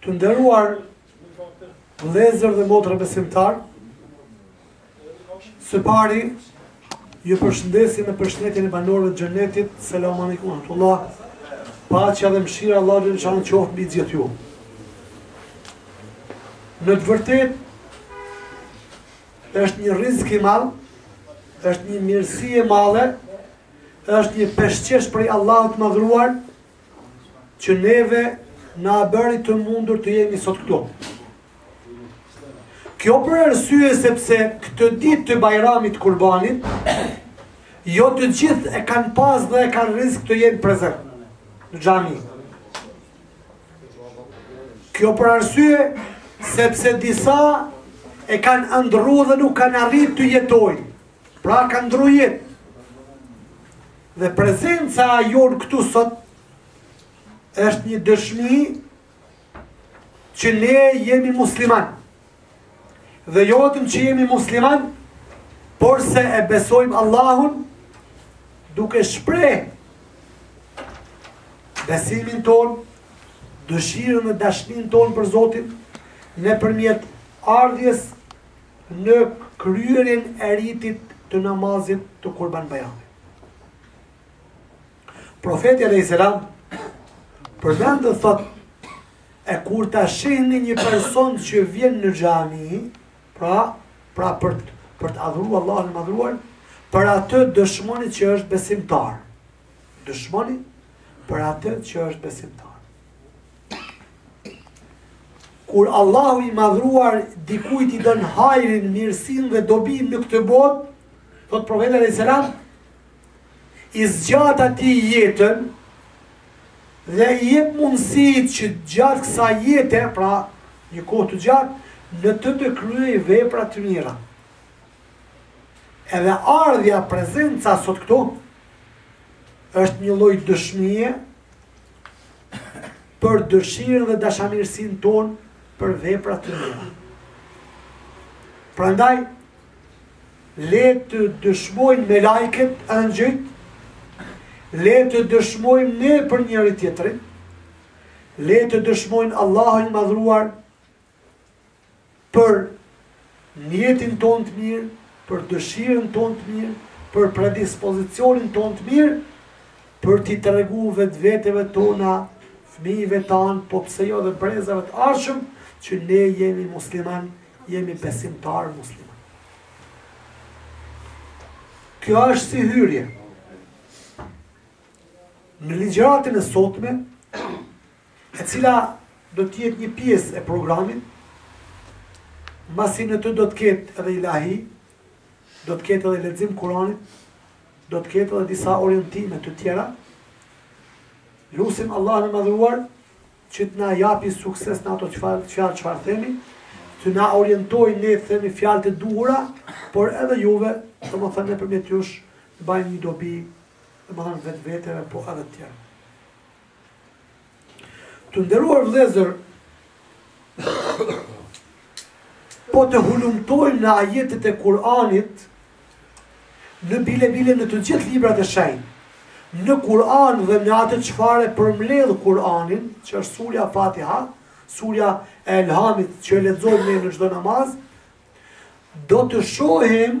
Të nderuar vëllezër dhe motra besimtarë, së pari ju përshëndesim me përshëndetjen e banorëve të xhenetit. Selamu alejkum ve rahmetullah. Paqja dhe mëshira e Allahut xhele shanuhu qoftë mbi gjithë ju. Në të vërtetë, është një rizk i madh, është një mirësi e madhe, është një peshqesh prej Allahut të madhëruar, që neve na bëri të mundur të jemi sot këtu. Kjo për arsye sepse këtë ditë të Bajramit të Kurbanit, jo të gjithë e kanë pas dhe e kanë rizk të jenë prezentë në xhami. Kjo për arsye sepse disa e kanë andrru dhe nuk kanë arrit të jetojnë Pra kanë ndërru jetë. Dhe prezenca jonë këtu sot, është një dëshmi që ne jemi muslimanë. Dhe jo vetëm që jemi muslimanë, porse e besojmë Allahun, duke shpreh besimin tonë, dëshirën dhe dashninë tonë për Zotin, nëpërmjet ardhjes në kryerjen e ritit të namazit të Kurban Bajramit. Profeti alejhi selam përmend dhe thotë e kur të shihni një person që vjen në xhami pra, pra për, për të adhuru Allahun e madhëruar për atë dëshmoni që është besimtar dëshmoni për atë që është besimtar Kur Allahu i madhëruar dikujt i don hajrin, mirësinë dhe dobinë në këtë botë, thotë profeti alejhi selam, i zgjat atij jetën dhe i jep mundësi që gjatë kësaj jete, pra një kohë të gjatë, në të të kryejë vepra të mira. Edhe ardhja prezenca sot këtu, është një lloj dëshmie për dëshirën dhe dashamirësinë tonë për vepra të mira. Prandaj le të dëshmojnë melaiket engjëjt, le të dëshmojmë ne për njëri-tjetrin, le të dëshmojë Allahu i madhëruar për nijetin tonë të mirë, për dëshirën tonë të mirë, për predispozicionin tonë të mirë, për t'i tregu vetë veteve tona, fmijve tanë, po pse jo dhe brezave të ardhshëm, që ne jemi muslimanë, jemi besimtarë muslimanë. Kjo është si hyrje. Në ligjëratën e sotme, e cila do të jetë një pjesë e programit, masi në të do të ketë edhe ilahi, do të ketë edhe lexim Kur'anit, do të ketë edhe disa orientime të tjera. Lusim Allahun e madhëruar që të na japi sukses në ato çfarë, çfarë, çfarë themi, të na orientojë ne të themi fjalët e duhura, por edhe juve, domethënë nëpërmjet jush, të bajnë një dobi, domethënë vetvetes, po edhe tjera. Të nderuar vëllezër, po të hulumtojmë në ajetet e Kur'anit, në bile bile në të gjithë librat e shenjtë, në Kur'an dhe në atë çfarë përmbledh Kur'anin, që është surja Fatiha, surja e Elhamit që e lexojmë ne në çdo namaz, do të shohim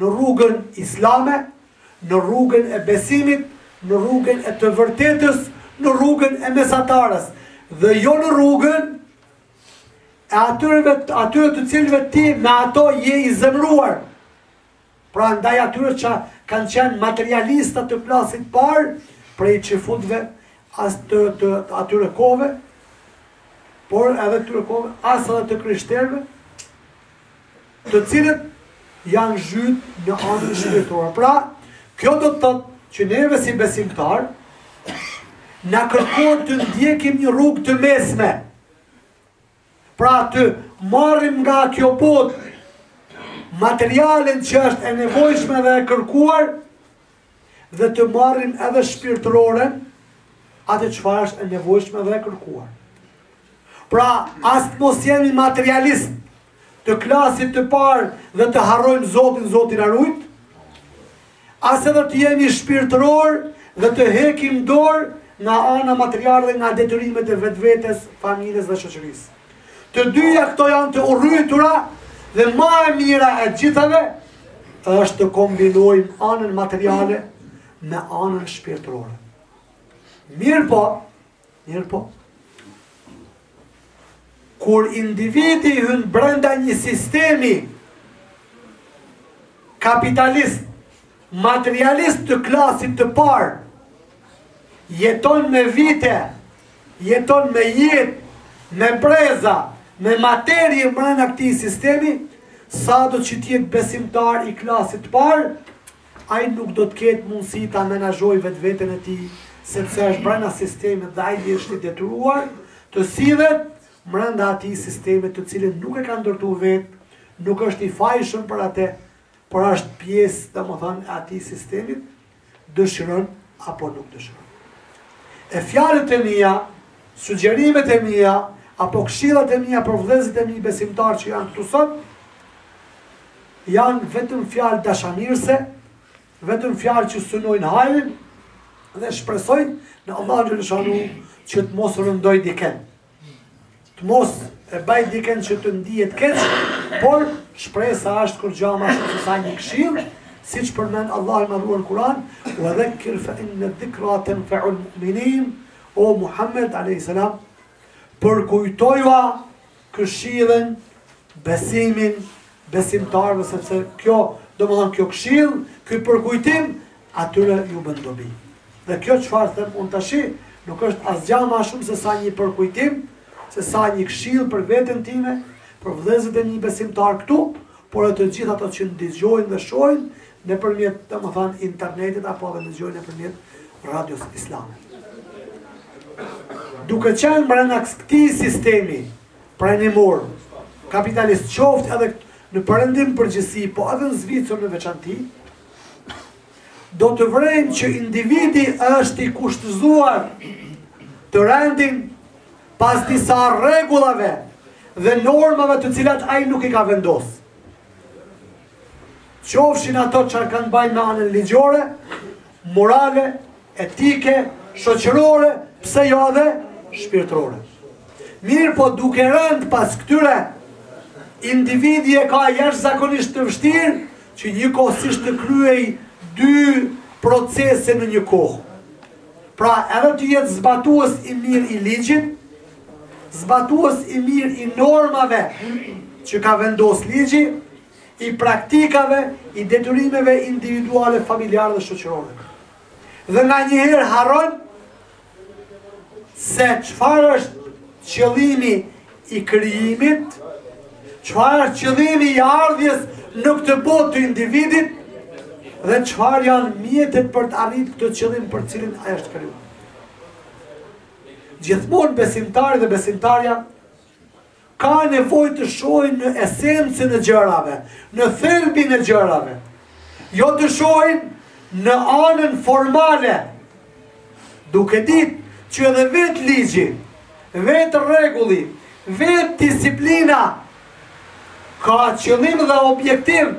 në rrugën islame, në rrugën e besimit, në rrugën e të vërtetës, në rrugën e mesatarës, dhe jo në rrugën e atyre, atyre të cilëve ti me ato je i zemruar. Pra, ndaj atyre që kanë qenë materialista të klasit parë, prej çifutve, as të, të, të atyre kohëve, por edhe të kohëve, as edhe të krishterëve, të cilët janë zhyt në anën shpirtërore. Pra, kjo do të thotë që neve si besimtarë na kërkohet të ndjekim një rrugë të mesme. Pra të marrim nga kjo botë materialen që është e nevojshme dhe e kërkuar dhe të marrim edhe shpirtëroren atë çfarë është e nevojshme dhe e kërkuar. Pra, as të mos jemi materialistë, të klasit të parë dhe të harrojmë Zotin, Zoti na rujt, as edhe të jemi shpirtërorë dhe të hekim dorë nga ana materiale dhe nga detyrimet e vetvetes, familjes dhe shoqërisë. Të dyja këto janë të urryetura dhe ma e mira e gjithave është të kombinojmë anën materiale me anën shpirtërore. Mirëpo, Mirëpo, kur individi hyn brenda një sistemi kapitalist, materialist të klasit të parë, jeton me vite, jeton me jetë, me breza, me materie brenda këtij sistemi, sado që të jetë besimtar i klasit të parë, Ai nuk do të ketë mundësi ta menaxhojë vetveten e tij sepse është brenda sistemit dhe ai është i detyruar të sillet brenda atij sistemit të cilin nuk e ka ndërtu vetë, nuk është i fajshëm për atë, por është pjesë domethënë e atij sistemit, dëshiron apo nuk dëshiron. E fjalët e mia, sugjerimet e mia apo këshillat e mia për vëllezërit e mi besimtarë që janë këtu sot, Janë vetëm fjalë dashamirëse, vetëm fjalë që synojnë hajrin dhe shpresoj në Allahun xhelle shanuhu që të mos rëndoj diken. Të mos e baj diken që të ndihet keq, por shpresa është kurgja ma tepër sesa një këshillë, siç përmend Allahu i Madhuar Kur'an, "Wa dhakkir fa inna dhikra tanfa'ul mu'minin" O Muhammed alayhis salam, përkujtojua këshillën, besimin, besimtarëve, sepse kjo, domethënë kjo këshillë, ky përkujtim, atyre ju bën dobi. Dhe kjo çfarë them unë tashi, nuk është asgja ma shumë se sa një përkujtim, se sa një këshillë për veten time, për vëllezët e mi besimtarë këtu, por edhe të gjithë ata që ndëgjojnë dhe shohin, Nëpërmjet, domethënë, internetit apo edhe dëgjojnë nëpërmjet radios islame. Duke qenë brenda këtij sistemi pranimor kapitalist qoftë edhe në Perëndim në përgjithësi, po edhe në Zvicër në veçanti, do të vërejmë që individi është i kushtëzuar të rendë pas disa rregullave dhe normave të cilat ai nuk i ka vendos. Qofshin ato çfarë kanë me ba me anën ligjore, morale, etike, shoqërore, pse jo edhe shpirtërore. Mirëpo duke rendë pas këtyre, individi e ka jashtëzakonisht të vështirë që njëkohësisht të kryejë dy procese në një kohë. Pra edhe të jetë zbatues i mirë i ligjit, zbatues i mirë i normave që ka vendos ligji, i praktikave, i detyrimeve individuale, familjare dhe shoqërore. Dhe nganjëherë harron se çfarë është qëllimi i krijimit, çfarë është qëllimi i ardhjes në këtë botë të individit dhe çfarë janë mjetet për të arritur këtë qëllim për cilin ai është krijuar. Gjithmonë besimtari dhe besimtarja ka nevojë të shohin në esencën e gjërave, në thelbin e gjërave. Jo të shohin në anën formale, duke ditë që edhe vetë ligji, vetë rregulli, vetë disiplina, ka qëllim dhe objektiv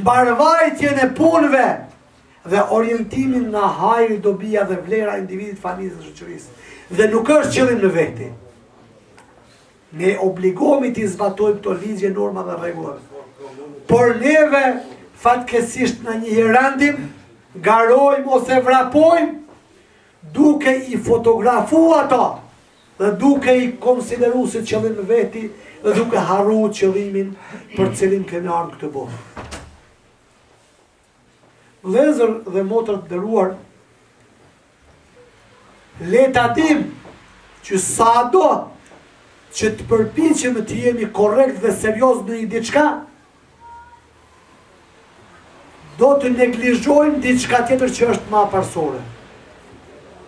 mbarvajtjen e punëve, dhe orientimin nga hajri, dobia dhe vlera e individit, familjes dhe shoqërisë. Dhe nuk është qëllim në vehti. Ne obligohemi t'i zbatojmë këto ligje, norma dhe rregulla. Por neve fatkeqësisht nganjëherë rendim garojmë ose vrapojmë duke i fotografu ato dhe duke i konsideru si qëllim në vehti dhe duke harru qëllimin për cilin kemi ardh n'këtë botë. Vëllezër dhe motra të nderuar, le ta dim që sado që të përpiqemi të jemi korrekt dhe serioz në një diçka, do të neglizhojmë diçka tjetër që është ma parsore.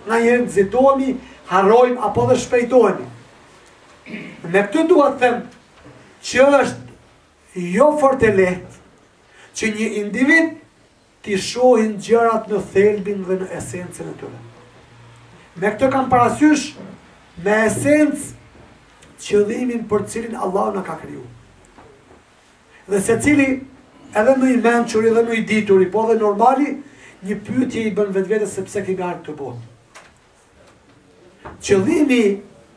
Nganjëherë nxitohemi, harrojmë, apo dhe shpejtohemi. Me këtë dua të them që është Jo fort e lehtë që një individ t'i shohin gjërat në thelbin dhe në esencën e tyre. Me këtë kam parasysh me esencë qëllimin për cilin Allahu na ka kriju. Dhe secili edhe më i mençuri dhe më i dituri, po edhe normali, një pyetje i bën vetvetes se pse kemi ardh n'këtë botë. Qëllimi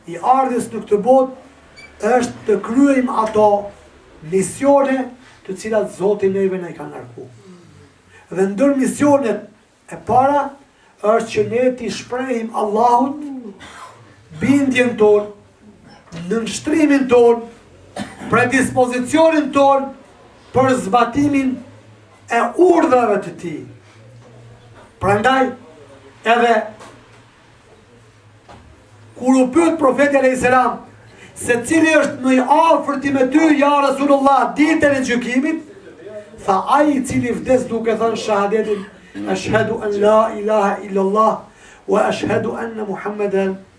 i ardhjes në këtë botë është të kryejmë ato misione të cilat Zoti neve na i ka ngarku. Dhe ndër misionet e para është që ne t'i shprehim Allahut bindjen tonë, nënshtrimin tonë, predispozicionin tonë për zbatimin e urdhrave të tij. Prandaj, edhe kur u pyet profeti alayhis salam se cili është më i afërti me ty ja Rasulullah ditën e gjykimit tha ai i cili vdes duke thënë shahadetin ashhadu an la ilaha illa allah wa ashhadu anna muhammeden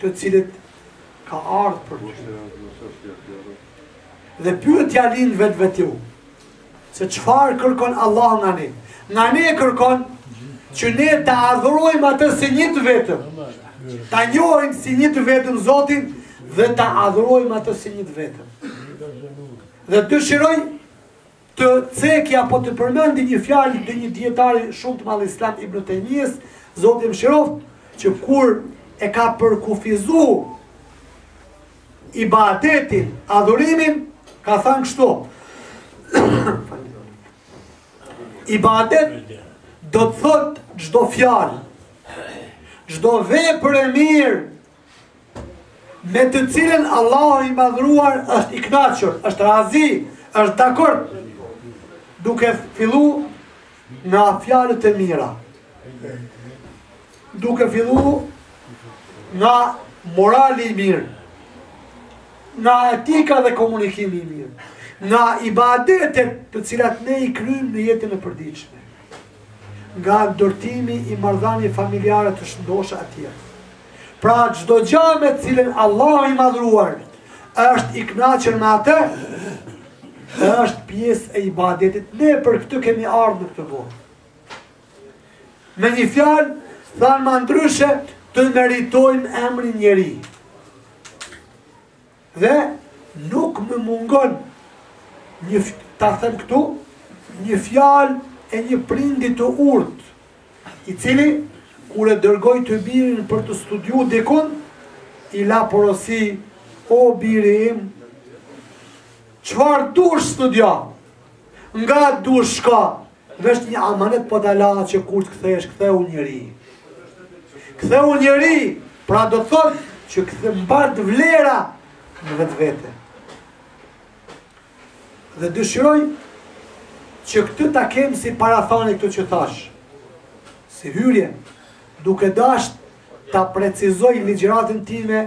të cilët ka ardhë për ty. Dhe pyetjani vetvetes ju se çfarë kërkon Allah nga ne. Nga ne kërkon që ne ta adhurojmë atë si një të vetëm, ta njohim si një të vetëm Zotin dhe ta adhurojmë atë si një të vetëm. Dhe dëshirojmë Të cekja po të përmendi një fjalë të një dijetari shumë të madh islam, Ibn Tejmijes, Zoti e mëshiroftë, që kur e ka përkufizu ibadetin, adhurimin, ka thënë kështu. Ibadet do të thot çdo fjalë, çdo vepër e mirë me të cilën Allahu i madhruar është i kënaqur, është razi, është dakord duke fillu nga fjalët e mira. Duke fillu nga morali i mirë, nga etika dhe komunikimi i mirë, nga ibadetet të cilat ne i kryjmë në jetën e përditshme, nga ndërtimi i marrëdhanieve familjare të shëndosha e tjerë. Pra çdo gjë me të cilën Allahu i madhruar është i kënaqur me atë, është pjesë e ibadetit. Ne për këtë kemi ardh në këtë botë. Me një fjalë, thanë më ndryshe, të meritojmë emrin njeri. Dhe nuk më mungon ta them këtu një fjalë e një prindi të urtë, i cili kur e dërgoi të birin për të studiu dikund, i la porosi, o biri im, çfarë dush studio, nga dush shko, Është një amanet po ta la që kur të kthehesh kthehu njeri. Kthehu njeri, pra do të thotë që të mbart vlera në vetvete. Dhe dëshiroj që këtë ta kem si parathani këtë që thash. Si hyrje, duke dash ta precizoj ligjëratën time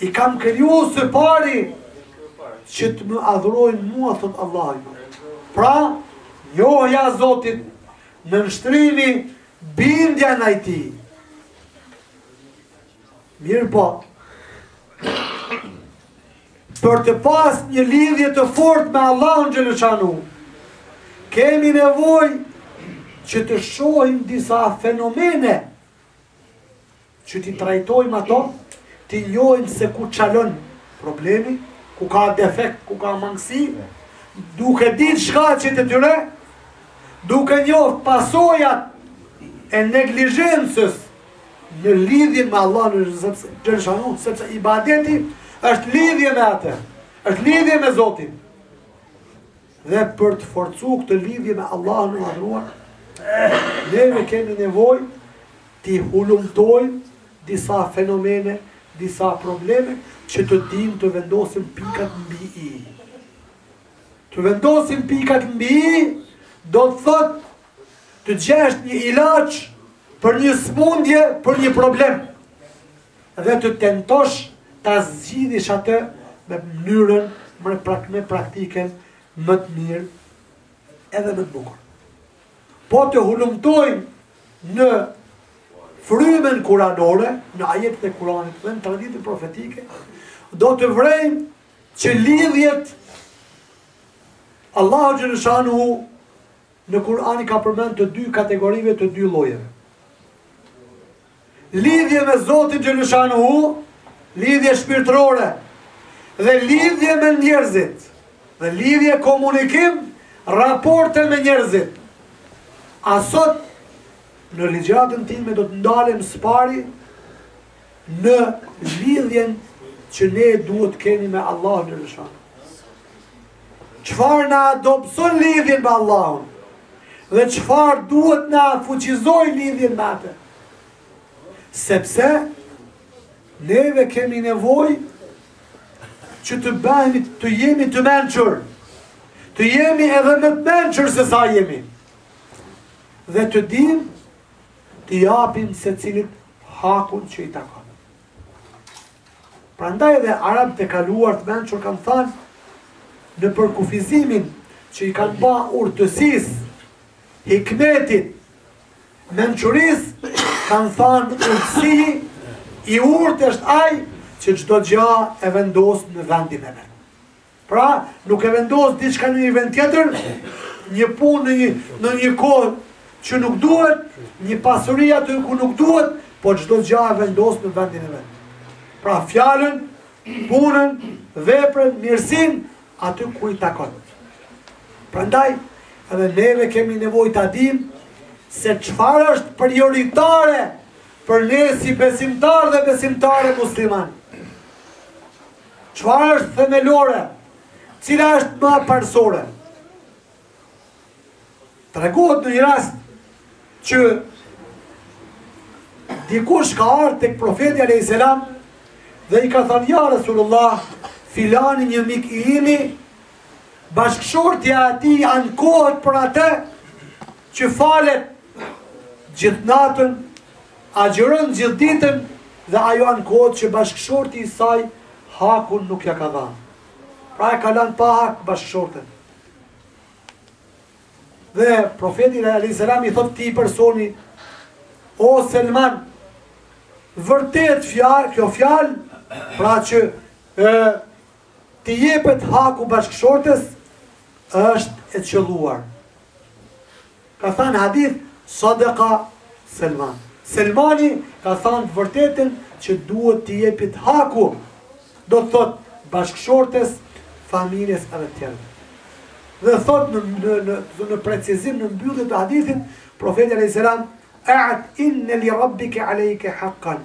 I kam kriju së pari që të më adhurojnë mua, thot Allah. Pra, njohja e Zotit, nënshtrimi, bindja ndaj tij. Mirëpo, për të pas një lidhje të fort me Allahun xhele shanuhu, kemi nevoj që të shohim disa fenomene Që t'i trajtojmë ato, t'i njohim se ku çalon problemi, ku ka defekt, ku ka mangësi, duke ditë shkaqet e tyre, duke njohë pasojat e neglizhencës në lidhjen me Allahun xhele shanuhu, sepse ibadeti është lidhje me atë, është lidhje me Zotin. Dhe për të forcu këtë lidhje me Allahun e Madhruar, neve kemi nevojë t'i hulumtojmë disa fenomene, disa probleme që të dimë të vendosim pikat mbi i. Të vendosim pikat mbi i do të thot të gjesh një ilaç për një smundje, për një problem. dhe të tentosh ta zgjidhish atë me mënyrën pra me praktiken më të mirë edhe më të bukur. Po të hulumtojmë në frymën kuranore, në ajetet e Kuranit dhe në traditën profetike, do të vrejmë që lidhjet Allahu xhele shanuhu në Kurani ka përmend të dy kategorive të dy llojeve. Lidhje me Zotin xhele shanuhu, lidhje shpirtrore, dhe lidhje me njerëzit, dhe lidhje komunikim, raporte me njerëzit. A sot, në ligjëratën time do të ndalem s'pari në lidhjen që ne duhet t'kemi me Allahun xhele shanuhu. Çfarë na dobëson lidhjen me Allahun? Dhe çfarë duhet t'na fuqizojë lidhjen me atë? Sepse neve kemi nevojë që të bëhemi të jemi të mençur. Të jemi edhe më të mençur se sa jemi. Dhe të dimë t'i japim secilit hakun që i takon. Prandaj edhe arabët e kaluar të mençur kanë thanë në përkufizimin që i kanë ba urtësisë, hikmetit, mençurisë, kanë thanë urtësi, i urtë është aj që çdo gja e vendos në vendin e vet. Pra, nuk e vendos diçka në një vend tjetër, një punë në një, në një kohë që nuk duhet, një pasuri aty ku nuk duhet, po çdo gja e vendos në vendin e vet. Pra, fjalën, punën, veprën, mirësinë, aty ku i takon. Prandaj, edhe neve kemi nevojë ta dimë se çfarë është prioritare për ne si besimtarë dhe besimtare muslimanë. Çfarë është themelore? Cila është ma parësore? Tregohet në një rast që dikush ka ardh tek profeti alejhi selam dhe i ka thënë ja Resulallah, filani një mik i imi, bashkëshortja e tij ankohet për atë që falet gjithë natën Agjëron gjithë ditën dhe ajo ankohet që bashkëshorti i saj hakun nuk ia ka dhanë. Pra e ka lanë pa hak bashkëshorten. Dhe profeti alejhi selam i thotë këtij personi, o Selman, vërtet fjalë, kjo fjalë, pra që, T'i jepet haku bashkëshortes është e qëlluar. Ka thanë hadithi Sadaka Selman. Selmani ka thanë të vërtetën që duhet t'i jepet haku, do të thotë bashkëshortes, familjes edhe tjerëve. Dhe thotë në në në, në precizim në mbyllje të hadithit, profeti alejhi selam, "A'at inne li rabbike alejke hakkan."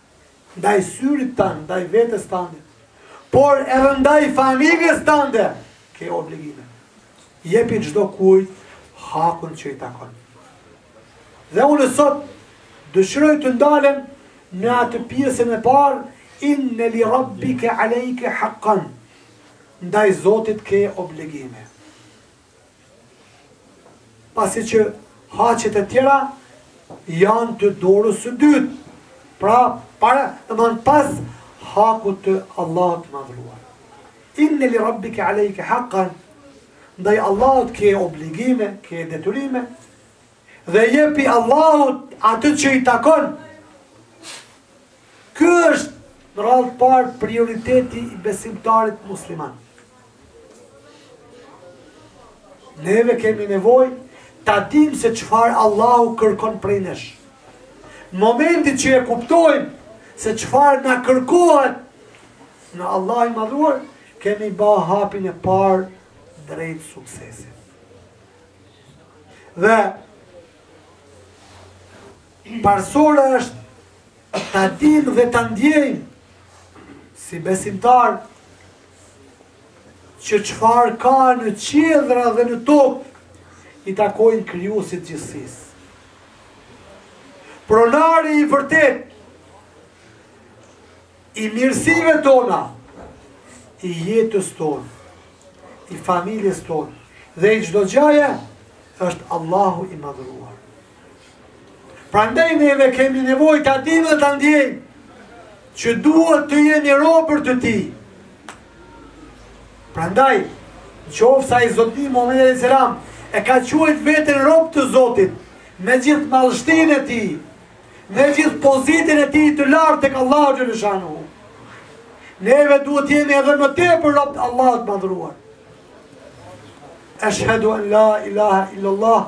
ndaj syrit tand, ndaj vetes tande, por edhe ndaj familjes tande ke obligime. Jepi çdokujt hakun që i takon. Dhe unë sot dëshiroj të ndalem në atë pjesën e parë inne li rabbike alejke hakkan ndaj Zotit ke obligime Pasi që haqet e tjera janë të dorës së dytë, pra para, domethanë pas hakut të Allahut të madhëruar. Inne li rabbike alejke hakkan, ndaj Allahut ke obligime, ke detyrime dhe jepi Allahut atë që i takon. Ky është në radhë të parë prioriteti i besimtarit musliman. Neve kemi nevojë ta dim se çfarë Allahu kërkon prej nesh. Momentin që e kuptojmë se çfarë na kërkon neve Allahu i madhëruar, kemi ba hapin e parë drejt suksesit. Dhe parësore është ta dimë dhe ta ndjejmë si besimtarë që çfarë ka në qiejt dhe në tokë i takojnë krijuesit të gjithësisë. Pronari i vërtetë i mirësive tona, i jetës tonë, i familjes tonë dhe i çdo gjaje është Allahu i madhëruar. Prandaj neve kemi nevojë ta dimë dhe ta ndjejmë që duhet të jemi robër të tij. Prandaj, në qoftë se ai zotni Muhammed alejhi selam e ka quajt veten rob të Zotit, me gjithë madhështinë e tij, me gjithë pozitën e tij të lartë tek Allahu xhele shanuhu. Neve duhet të jemi edhe më tepër robër të Allahut të madhëruar. Eshhedu en la ilaha illallah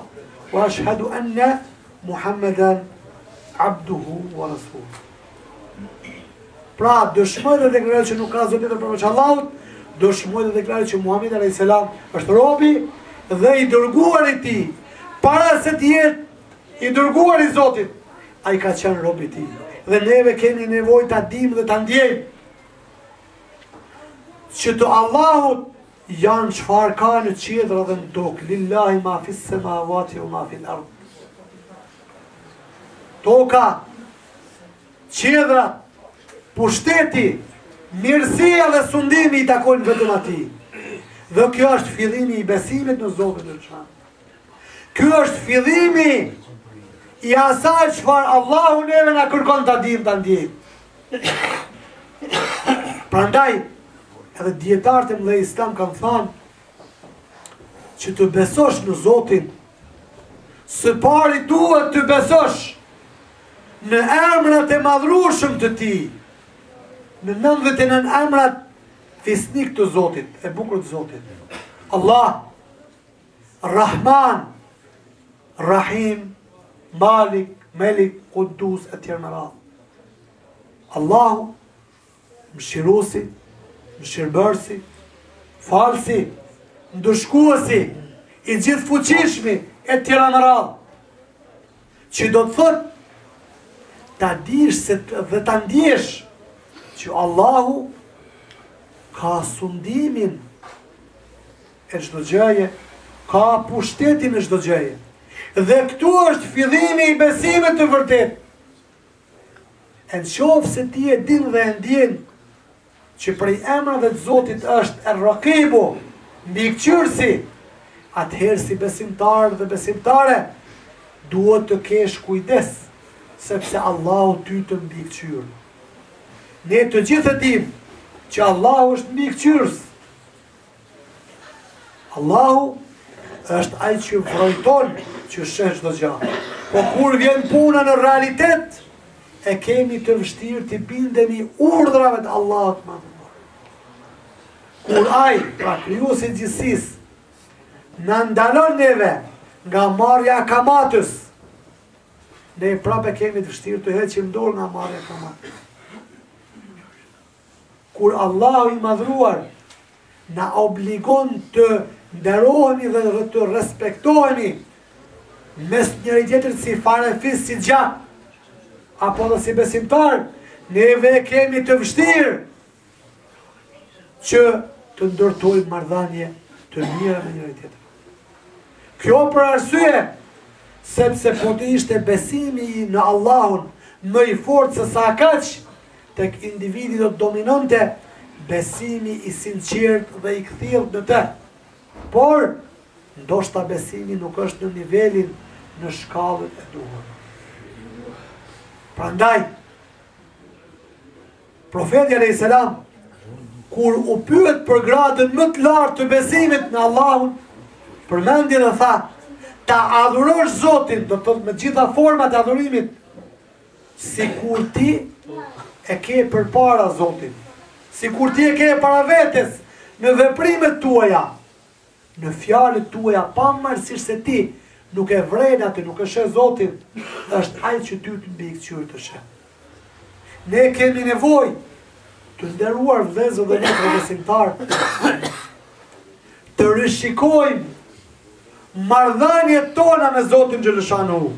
Wa eshhedu enne Muhammeden Abduhu wa Rasuluhu Pra dëshmoj dhe deklaroj që nuk ka zot tjetër përveç Allahut Dëshmoj dhe deklaroj që Muhammed a.s. është robi Dhe i dërguari i tij Para se të jetë i dërguar i Zotit, ai ka qenë rob i tij. Dhe neve kemi nevojë ta dimë dhe ta ndjej. Që të Allahut janë çfarë ka në qiellra dhe në tokë, lillahi ma fis semawati wa ma fil ard. Toka, qiellrat, pushteti, mirësia dhe sundimi i takojnë vetëm atij. Dhe ky është fillimi i besimit në Zotin e Gjallë. Ky është fillimi i asaj çfarë Allahu neve na kërkon ta dimë ta ndjejmë. Prandaj, edhe dijetarët e mëdhenj islamë kanë thanë, që të besosh në Zotin, së pari duhet të besosh në emrat e madhërishëm të tij, në nëntëdhjetë e nëntë emrat fisnikë të Zotit, e bukur të Zotit. Allah, Rrahman, Rrahim, Malik, Melik, Kuddus, e të tjera me radhë. Allahu, mëshiruesi, mëshirëbërësi, falësi, ndëshkuesi, i gjithëfuqishmi, e të tjera me radhë. Që do të thotë, ta dish dhe ta ndjesh, që Allahu ka sundimin e çdo gjëje, ka pushtetin e çdo gjëje. Dhe këtu është fillimi i besimit të vërtetë. E në qoftë se ti e din dhe e ndjen, që prej emrave të zotit është err-Rrakibu, mbikëqyrësi, atëherë si besimtar dhe besimtare, duhet të kesh kujdes, sepse Allahu ty të mbikëqyr. Ne të gjithë e dimë, që Allahu është mbikëqyrës, Allahu është ai që vrojton që sheh çdo gjë. Po kur vjen puna në realitet, e kemi të vështirë t'i bindemi urdhrave të Allahut. Kur ai, pra krijuesi i gjithësisë, na ndalon neve nga marrja e kamatës, ne prapë e kemi të vështirë të heqim dorë nga marrja e kamatës. Kur Allahu i Madhruar na obligon të nderohemi dhe të respektohemi mes njëri-tjetrit si farefis, si gjak, apo dhe si besimtarë, neve e kemi të vështirë që të ndërtojmë marrëdhanie të mira me njëri-tjetrin. Kjo për arsye, sepse po të ishte besimi në Allahun më i fort se sa kaq, Tek individi do të dominonte besimi i sinqertë dhe i kthjelltë në të. Por, ndoshta besimi nuk është në nivelin, në shkallën e duhur. Prandaj, profeti alejhi selam, kur u pyet për gradën më të lartë të besimit në Allahun, përmendi edhe tha, ta adhurosh Zotin, do të thotë me të gjitha format e adhurimit, Sikur ti e ke përpara Zotin, sikur ti e ke para vetes në veprimet tuaja, në fjalët tuaja pavarësisht se ti nuk e vren atë, nuk e sheh Zotin, është ai që ty të mbikëqyr të sheh. Ne kemi nevojë të nderuar vëllezër dhe motra besimtarë të rishikojmë marrëdhëniet tona me Zotin Xhele shanuhu.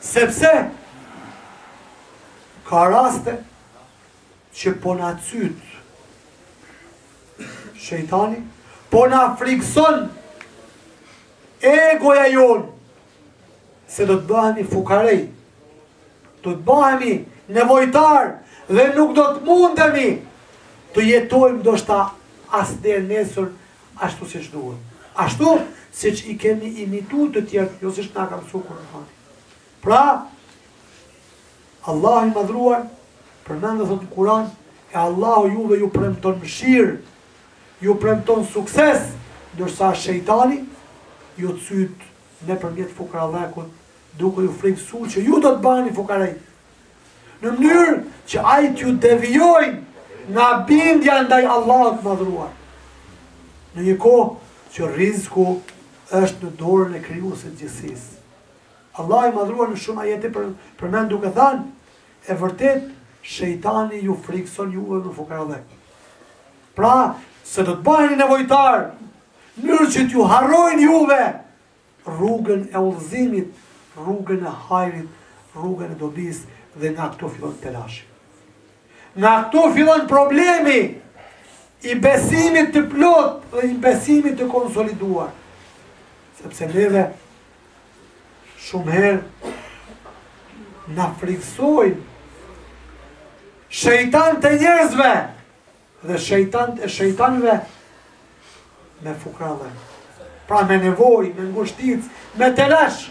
Sepse ka raste që po na cyt shejtani, po na frikson egoja jonë se do të bëhemi fukarej, do të bëhemi nevojtarë dhe nuk do të mundemi të jetojmë ndoshta as deri nesër ashtu siç duhet, ashtu siç i kemi imituar të tjerët, jo siç na ka mësuar Kur'ani. Pra, Allahu i madhruar përmend dhe thotë në Kur'an, e Allahu juve ju premton mëshirë, ju premton sukses, ndërsa shejtani ju cyt nëpërmjet fukarallëkut, duke ju frikësuar që ju do të bëheni fukarej, në mënyrë që ai t'ju devijojë nga bindja ndaj Allahut të madhruar. Në një kohë që rrizku është në dorën e krijuesit të gjithësisë. Allah i madhruar në shumë ajete përmend duke thënë, e vërtet shejtani ju frikson juve me fukarallëk. Pra, se do të bëheni nevojtarë, mënyrë që t'ju harrojnë juve rrugën e udhëzimit, rrugën e hajrit, rrugën e dobisë dhe nga këtu fillon telashi. Nga këtu fillon problemi i besimit të plot dhe i besimit të konsoliduar. Sepse neve shumë herë na frikësojnë shejtanët e njerëzve dhe shejtanët e shejtanëve me fukarallëk. Pra me nevojë, me ngushticë, me telash,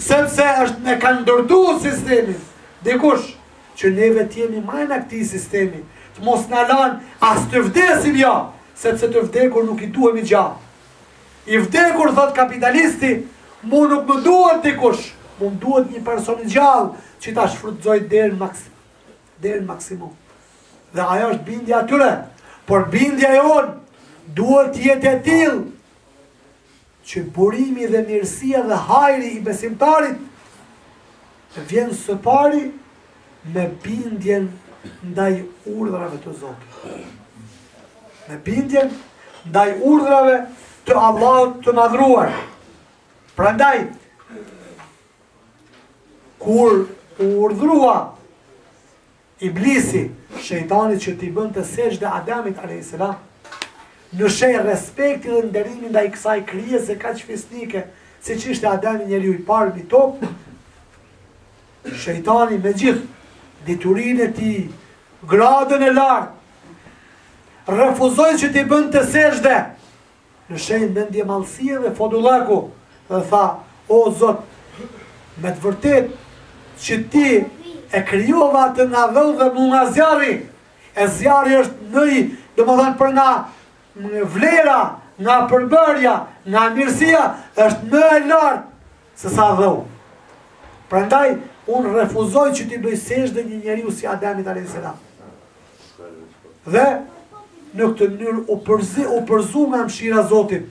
sepse ashtu e kanë ndërtu sistemin, dikush, që neve t'jemi brenda këtij sistemi, të mos na lanë, as të vdesim jo, sepse të vdekur nuk i duhemi gja. I vdekur, thotë kapitalisti, mu nuk më duhet dikush, mu më duhet një person i gjallë, që ta shfrytëzoj deri në maksimum. deri në maksimum. Dhe ajo është bindja e tyre, por bindja jonë duhet të jetë e tillë që burimi dhe mirësia dhe hajri i besimtarit vjen së pari me bindjen ndaj urdhrave të Zotit. Me bindjen ndaj urdhrave të Allahut të madhëruar. Prandaj Kur u urdhrua Iblisi, shejtani që t'i bënte sexhde Ademit alejhi selam, në shenjë respekti dhe nderimi ndaj kësaj krijese kaq fisnike, siç ishte Ademi njeriu i parë mbi tokë, shejtani me gjithë diturinë e tij, gradën e lartë, refuzoi që t'i bënte sexhde në shenjë mendjemadhësie dhe fodullëku dhe tha, O Zot, me të vërtetë që Ti e krijove atë nga dheu dhe mu nga zjarri, e zjarri është më i, domethënë për nga vlera, nga përbërja, nga mirësia, është më e lartë, se sa dheu. Prandaj, unë refuzoj që t'i bëj sexhde një njeriu si Ademit a.s. Dhe në këtë mënyrë u përzi u përzu nga mëshira e Zotit,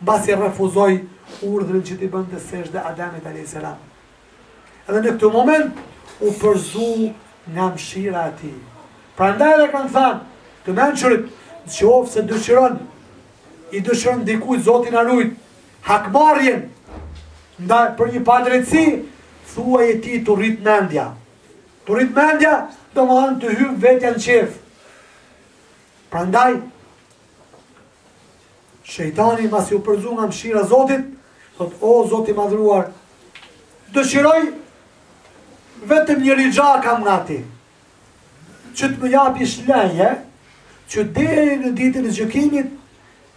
mbasi refuzoi urdhrin që t'i bënte sexhde Ademit alejhi selam. Dhe në këtë moment u përzu nga mëshira e tij. Prandaj dhe kanë thënë, të mençurit, qoftë se dëshiron i dëshiron dikujt Zoti na rujt, hakmarrjen ndaj për një padrejtësi, thuaji atij t'u rritë mendja. Të rritet mendja, domethënë të hyn vetja në qejf. Prandaj, shejtani masi u përzu nga mshira e Zotit, thotë, o Zot i madhëruar, dëshiroj vetëm një rixha kam nga ti, që të më japish leje, që deri në ditën e gjykimit,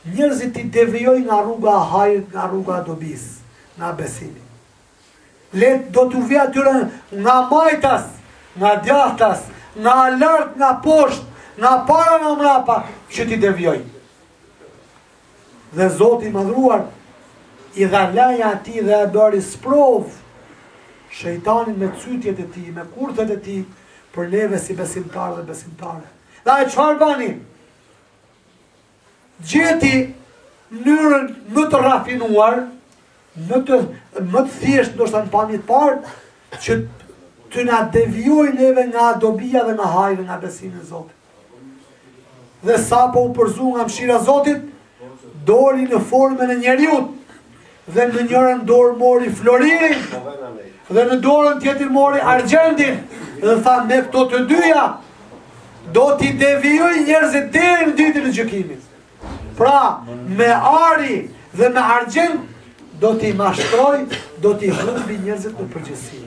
njerëzit t'i devijoj nga rruga e hajrit, nga rruga e dobisë, nga besimi. Le të do t'u vij atyre nga majtas, nga djathtas, nga lart, nga poshtë, nga para, nga mrapa, që t'i devijoj. Dhe Zoti i madhëruar, i dha leje atij dhe e bëri sprovë, shejtanin me cytjet e tij, me kurthet e tij, për neve si besimtarë dhe besimtare. Dhe e çfarë bani? gjeti mënyrën më të rafinuar, më të më të thjeshtë ndoshta në pamje të parë që të na devijojë neve nga dobia dhe nga hajri dhe nga besimi në Zotin. Dhe sapo u përzu nga mshira e Zotit, doli në formën e njeriut, Dhe në njërën dorë mori floririn, dhe në dorën tjetër mori argjendin, dhe tha me këto të dyja, do t'i devijoj njerëzit deri në ditën e gjykimit. Pra, me ari dhe me argjend, do t'i mashtroj, do t'i humbi njerëzit në përgjithësi.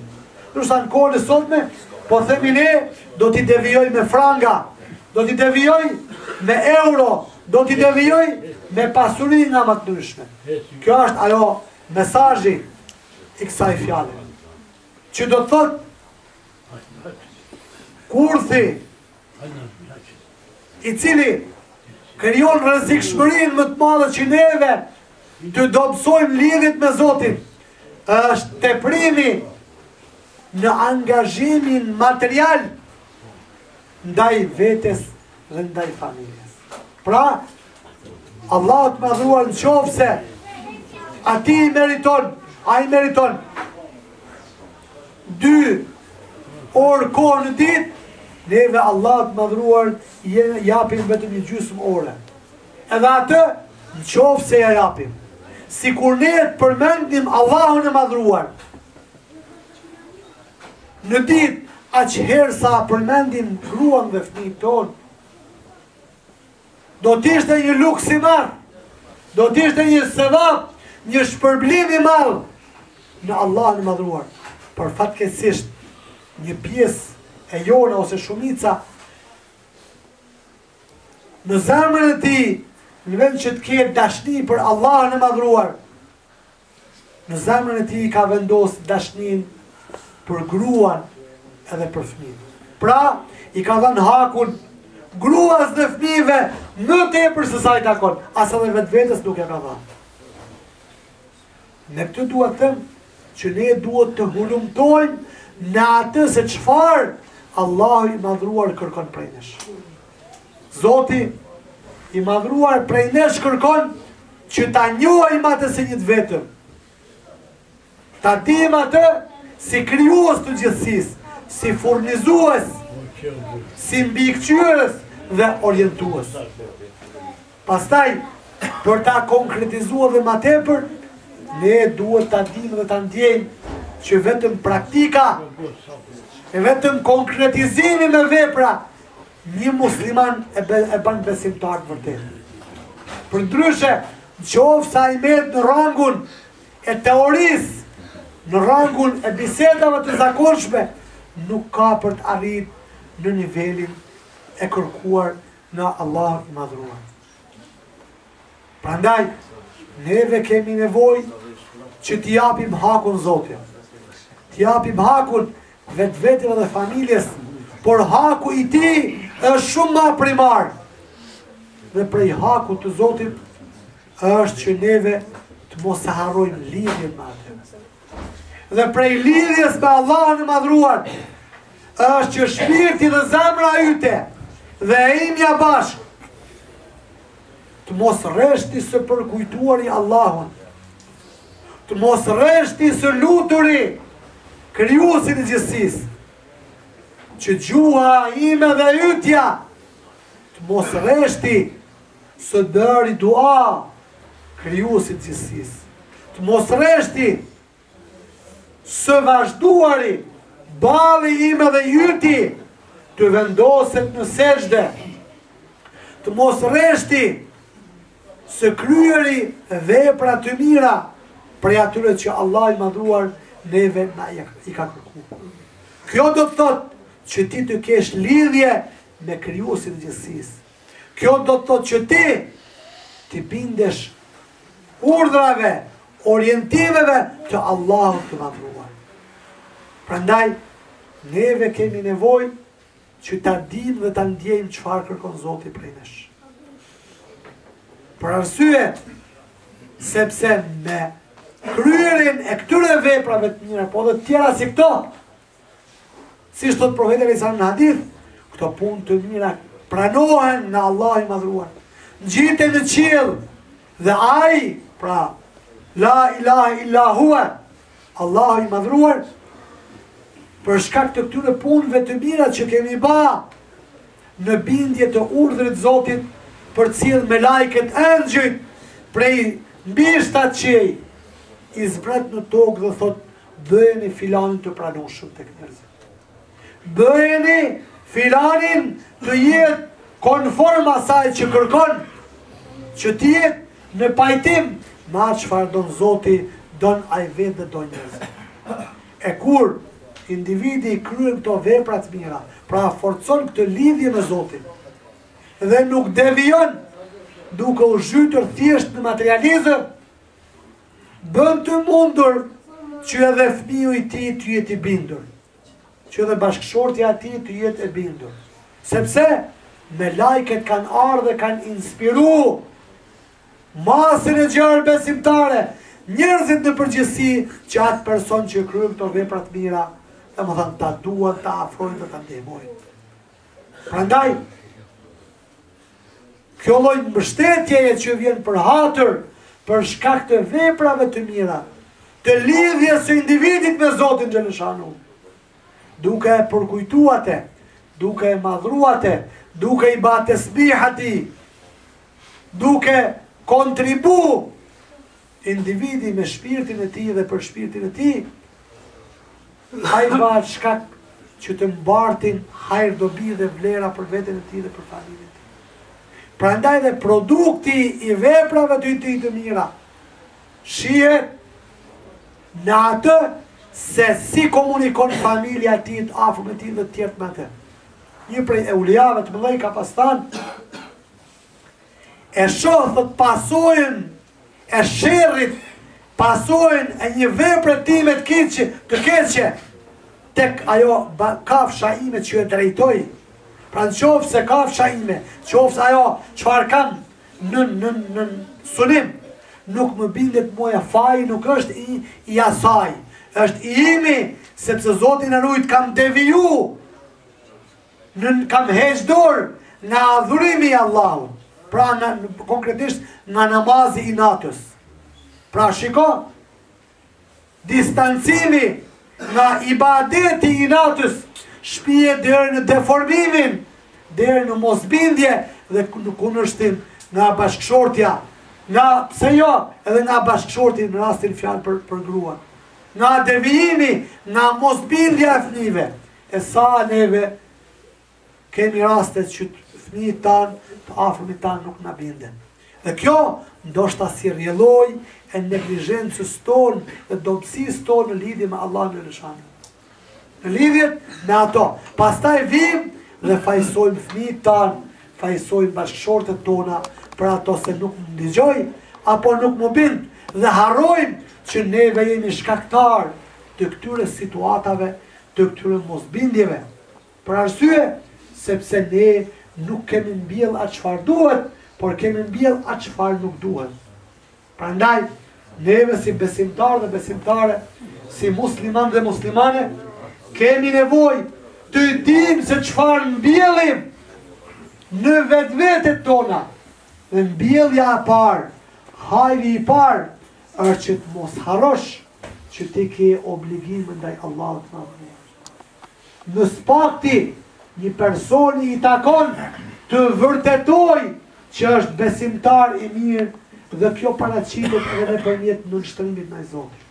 Ndërsa në kohën e sotme, po themi ne, do t'i devijoj me franga, do t'i devijoj me euro, do t'i devijoj me pasuri nga ma të ndryshme. Kjo është ajo mesazhi i kësaj fjale. Që do të thotë kurthi i cili krijon rrezikshmërinë më të madhe që neve t'i dobësojmë lidhjet me Zotin është teprimi në angazhimin material ndaj vetes dhe ndaj familjes. Pra, Allahut të madhëruar në qoftë se atij i meriton, ai meriton, dy orë kohë në ditë, neve Allahut të madhëruar i japim vetëm një gjysmë ore. Edhe atë, në qoftë se ja japim. Sikur ne të përmendim Allahun e madhëruar, në ditë, aq herë sa përmendim gruan dhe fmijt tonë, Do të ishte një luks i madh. Do të ishte një sevap, një shpërblim i madh në Allahun e madhëruar. Por fatkeqësisht një pjesë e jona ose shumica në zemrën e tij në vend që të ketë dashni për Allahun e madhëruar, Në zemrën e tij ka vendosë dashninë për gruan edhe për fëmijët. Pra, i ka dhënë hakun gruas dhe fëmijëve më tepër se sa i takon, as edhe vetvetes nuk ia ka dhënë. Me këtë duhet të them që ne duhet të hulumtojmë në atë se çfarë Allahu i madhruar kërkon prej nesh. Zoti i madhruar prej nesh kërkon që ta njohim atë si një të vetëm. Ta dim atë si krijues të gjithësisë, si furnizues, si mbikëqyrës dhe orientues. Pastaj për ta konkretizuar edhe ma tepër, ne duhet ta dimë dhe ta ndjejmë që vetëm praktika e vetëm konkretizimi me vepra një musliman e, be, e bën besimtar të vërtetë. Përndryshe, në qoftë se ai met në rangun e teorisë, në rangun e bisedave të zakonshme, nuk ka për të arrit në nivelin e kërkuar nga Allahu i madhruar. Prandaj, neve kemi nevojë që t'i japim hakun Zotit. T'i japim hakun vetveteve dhe familjes, por haku i tij është shumë ma primar. Dhe prej hakut të Zotit është që neve të mos e harrojmë lidhjen me atë. Dhe prej lidhjes me Allahun e madhruar, është që shpirti dhe zemra jote dhe e imja bashkë, të mos reshtë së përkujtuari Allahun, të mos reshtë së luturi krijuesin e gjithësisë, që gjuha ime dhe jotja, të mos reshtë së bëri dua krijuesit të gjithësisë, të mos reshtë Së vazhduari, balli im edhe yti të vendoset në sexhde, të mos reshtë së kryeri vepra të mira prej atyre që Allahu i madhruar neve na i ka kërku. Kjo do të thotë që ti të kesh lidhje me krijuesin e gjithësisë. Kjo do të thotë që ti t'i bindesh urdhrave, orientimeve të Allahut të madhruar. Prandaj neve kemi nevojë që ta dim dhe ta ndjejmë çfarë kërkon Zoti prej nesh. Për arsye sepse me kryerjen e këtyre veprave të mira, po dhe të tjera si këto, Siç thotë Profeti alejhi selam në hadith, këto punë të mira pranohen nga Allahu i madhruar. Ngjiten në qiell, dhe ai, pra, la ilahe illa hua, Allahu i madhruar, për shkak të këtyre punëve të mira që kemi ba në bindje të urdhrit Zotit përcjell melajket, engjëjt prej mbi shtatë qiej i zbret në tokë dhe thotë Bëjeni filanin të pranueshëm tek njerëzit. Bëjeni filanin të jetë konform asaj që kërkon, që të jetë në pajtim me atë çfarë don Zoti, don ai vetë dhe don njerëzit. E kur individi kryen këto vepra të mira, pra forcon këtë lidhje me Zotin dhe nuk devijon duke u zhytur thjesht në materializëm, Bën të mundur që edhe fëmiju i tij të jetë i bindur, që edhe bashkëshortja e tij të jetë e bindur. Sepse melajket kanë ardhë dhe kanë inspiru masën e gjerë besimtare, njerëzit në përgjithësi që atë person që kryen këto vepra të mira, domethënë ta duan, ta afrojnë dhe ta ndihmojnë. Prandaj, Kjo lloj mbështetjeje që vjen për hatër për shkak të veprave të mira, të lidhjes së individit me Zotin xheleshanuhu, duke e përkujtu atë, duke e madhru atë, duke i ba tesbihat, duke kontribu Individi me shpirtin e tij dhe për shpirtin e tij, ai bëhet shkak që të mbartë hajër dobi dhe vlera për veten e tij dhe për familjen e tij. Prandaj dhe produkti i veprave të tij të mira shihet në atë se si komunikon familja e tij, të afërmit e tij dhe tjerët me të. Një prej evliave të mëdhenj ka pas thanë, E shoh thotë pasojën e sherrit, pasojën e një vepre time të keqe, të keqe. Tek ajo kafsha ime që e drejtoj. Pra në qoftë se kafsha ime, qoftë se ajo çfarë kam në, në, në sundim, nuk më bindet mua, faji, nuk është i, i asaj, është i imi, sepse Zoti na rujt kam deviju, Nën' kam heq dorë nga adhurimi i Allahut, pra në, konkretisht nga namazi i natës. Pra shiko, distancimi nga ibadeti i natës shpie deri në deformimin, deri në mosbindje dhe në kundërshtim nga bashkëshortja, nga pse jo edhe nga bashkëshorti në rastin fjalë për gruan, nga devijimi, nga mosbindja e fëmijëve. E sa neve kemi raste që fëmijët tanë, të afërmit tanë nuk na binden. Dhe kjo ndoshta si rrjedhojë e neglizhencës tonë dhe dobësisë tonë në lidhje me Allahun xhele shanuhu. Në lidhje me ato. Pastaj vim dhe fajsojmë fëmijët tanë, fajsojmë bashkëshortët tona për ato se nuk më ndëgjoi, apo nuk m'u bind dhe harrojmë që neve jemi shkaktarë të këtyre situatave të këtyre mosbindjeve, për arsye sepse ne nuk kemi mbjellë atë çfarë duhet, por kemi mbjellë atë çfarë nuk duhet. Prandaj, neve si besimtarë dhe besimtare, si muslimanë dhe muslimane, kemi nevojë të dimë se çfarë mbjellim në vetvetet tona dhe mbjellja e parë hajri i parë është që të mos harrosh që ti ke obligime ndaj Allahut të Madhërisht. Në së paku, një personi i takon të vërtetojë që është besimtar i mirë dhe kjo paraqitet edhe nëpërmjet nënshtrimit ndaj Zotit.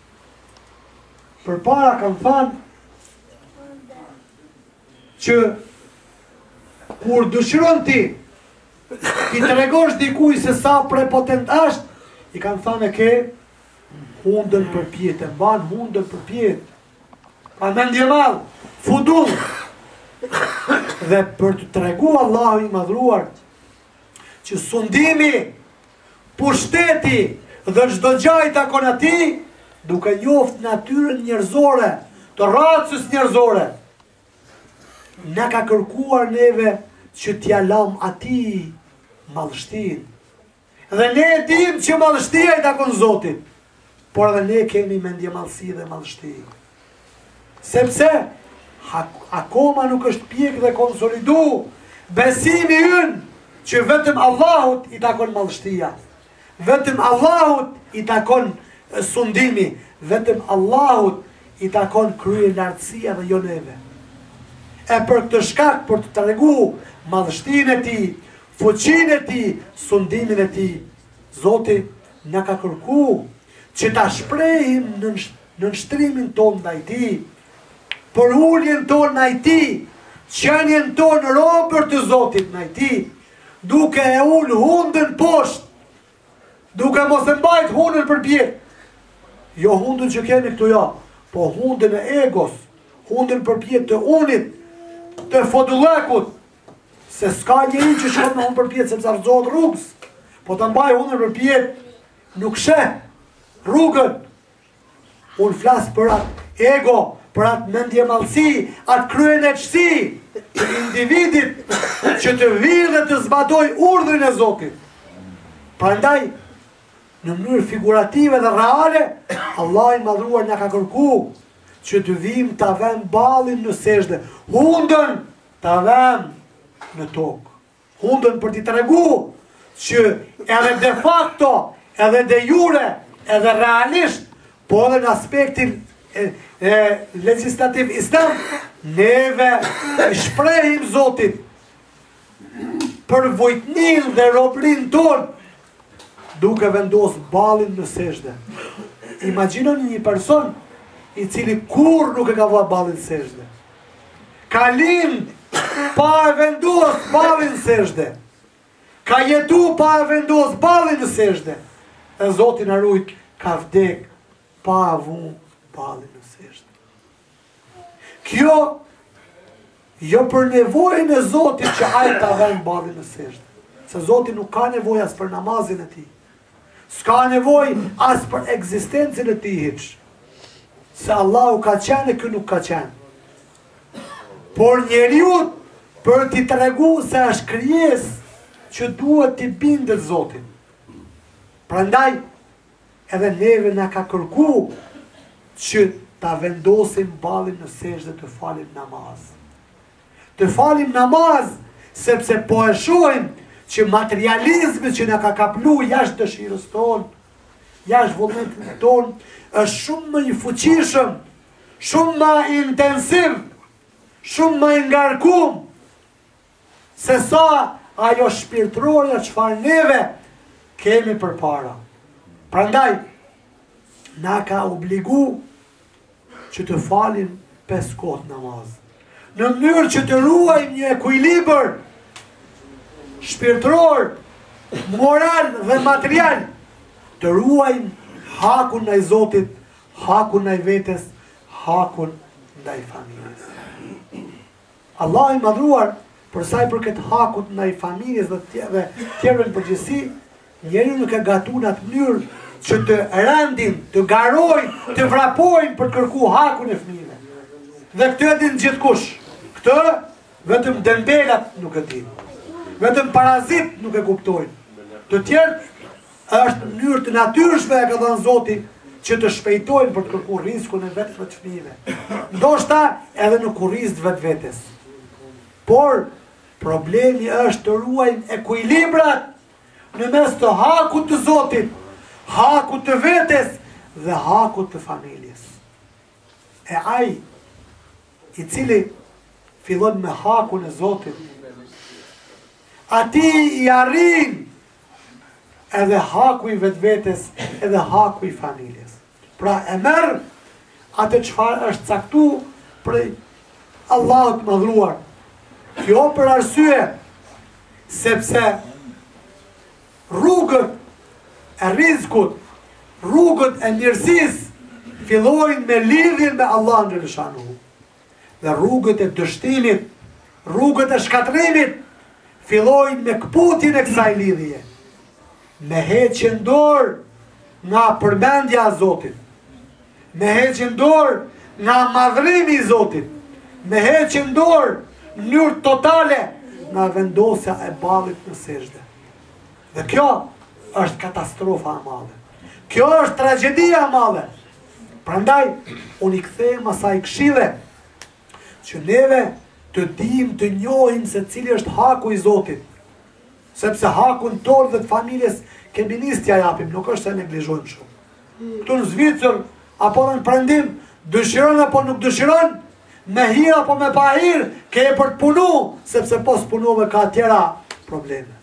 Përpara kanë thanë që kur dëshiron ti t'i tregosh dikujt se sa prepotent është, i kanë thanë e ke Hundën përpjetë, e mban hundën përpjetë. A mendjemadh, fudull. Dhe për të tregu Allahu i madhëruar, që sundimi, pushteti dhe çdo gja i takon atij, duke njoft natyrën njerëzore, të racës njerëzore, na ka kërkuar neve që t'ia lamë atij madhështinë. Dhe ne e dimë që madhështia i takon Zotit, por edhe ne kemi mendjemadhësi dhe madhështi. Sepse, akoma nuk është pjek dhe konsolidu, besimi ynë që vetëm Allahut i takon madhështia, vetëm Allahut i takon sundimi, vetëm Allahut i takon kryelartësia dhe jo neve. E për këtë shkak për të tregu madhështinë e tij, Fuqinë e Tij, sundimin e Tij. Zoti na ka kërku që ta shprehim nënshtrimin tonë ndaj Tij, përuljen tonë ndaj Tij, qenien tonë robër të Zotit ndaj Tij, duke e ul hundën poshtë, duke mos e mbajt hundën përpjetë. Jo hundën që keni këtu ja, po hundën e egos, hundën përpjetë të unit, të fodullekut, Se s'ka njeri që shkon me hunë përpjetë, sepse rrëzohet rrugës. Po ta mbaj hunën përpjetë, nuk sheh rrugën. Unë flas për atë ego, për atë mendjemadhësi, atë kryeneçësi, të individit që të vijë dhe të zbatojë urdhrin e Zotit. Prandaj, në mënyrë figurative dhe reale, Allahu i madhëruar na ka kërku që të vijmë ta vemë ballin në sexhde. Hundën ta vëmë në tokë. Hundën për t'i tregu që edhe de facto, edhe de jure, edhe realisht, po edhe në aspektin e, e legjislativ islam, neve i shprehim Zotit përvujtninë dhe robërinë tonë duke vendos ballin në sexhde. Imagjinoni një person i cili kurrë nuk e ka vu ballin n'sexhde. Ka lind pa e vendos ballin në sexhde. Ka jetu pa e vendos ballin në sexhde. E Zoti na rujt ka vdek pa e vu ballin në sexhde. Kjo jo për nevojën e Zotit që ai ta venë ballin në sexhde. Se Zoti nuk ka nevojë as për namazin e tij. S'ka nevojë as për ekzistencën e tij hiç. Se Allahu ka qenë e ky nuk ka qenë. Por njeriut për t'i tregu se është krijesë që duhet t'i bindet Zotit. Prandaj edhe neve na ka kërku që ta vendosim ballin në sexhde dhe të falim namaz. të falim namaz, sepse po e shohim që materializmi që na ka kaplu jashtë dëshirës tonë, jashtë vullnetit tonë, është shumë më i fuqishëm, shumë më intensiv, shumë më i ngarkum, se sa ajo shpirtrorja çfarë neve kemi përpara. Prandaj, na ka obligu që të falim pesë kohë namaz, në mënyrë që të ruajnë një ekuilibër shpirtëror, moral dhe material, të ruajnë hakun ndaj Zotit, hakun ndaj vetes, hakun ndaj familjes. Allahu i Madhruar, për sa i përket hakut ndaj familjes dhe tjerëve në përgjithësi, njeriu është i gatuar në atë mënyrë që të rendin, të garojnë, të vrapojnë për të kërkuar hakun e fëmijëve. Dhe këtë e din gjithkush. Këtë vetëm dembelat nuk e dinë. Vetëm parazitët nuk e kuptojnë. Të tjerë Në mënyrë të natyrshme e ka dhënë Zoti që të shpejtojnë për të kërkuar rizkun e vetes e të fëmijëve. Ndoshta edhe në kurriz të vetvetes. Por, problemi është të ruajnë ekuilibrat në mes të hakut të Zotit, hakut të vetes dhe hakut të familjes. E ai, i cili fillon me hakun e Zotit, atij i arrin edhe haku i vetvetes edhe haku i familjes. Pra e merr atë çfarë është caktu prej Allahut të Madhruar. Kjo për arsye sepse rrugët e rizkut, rrugët e mirësisë, fillojnë me lidhjen me Allahun xhele shanuhu. dhe rrugët e dështimit, rrugët e shkatërrimit, fillojnë me këputjen e kësaj lidhje, me heqjen dorë nga përmendja e Zotit, me heqjen dorë nga madhrimi i Zotit, me heqjen dorë në mënyrë totale nga vendosja e ballit në sexhde. Dhe kjo është katastrofa e madhe. Kjo është tragjedia e madhe. Prandaj, unë i kthehem asaj këshille, që neve të dimë të njohim se cili është haku i Zotit, sepse hakun tonë dhe të familjes kemi nisë t'ia japim, nuk është se neglizhojmë shumë. Këtu në Zvicër, apo në prendim, dëshiron apo nuk dëshiron, me hir apo me pahir, keje për të punu, sepse po s'punove ka tjera probleme.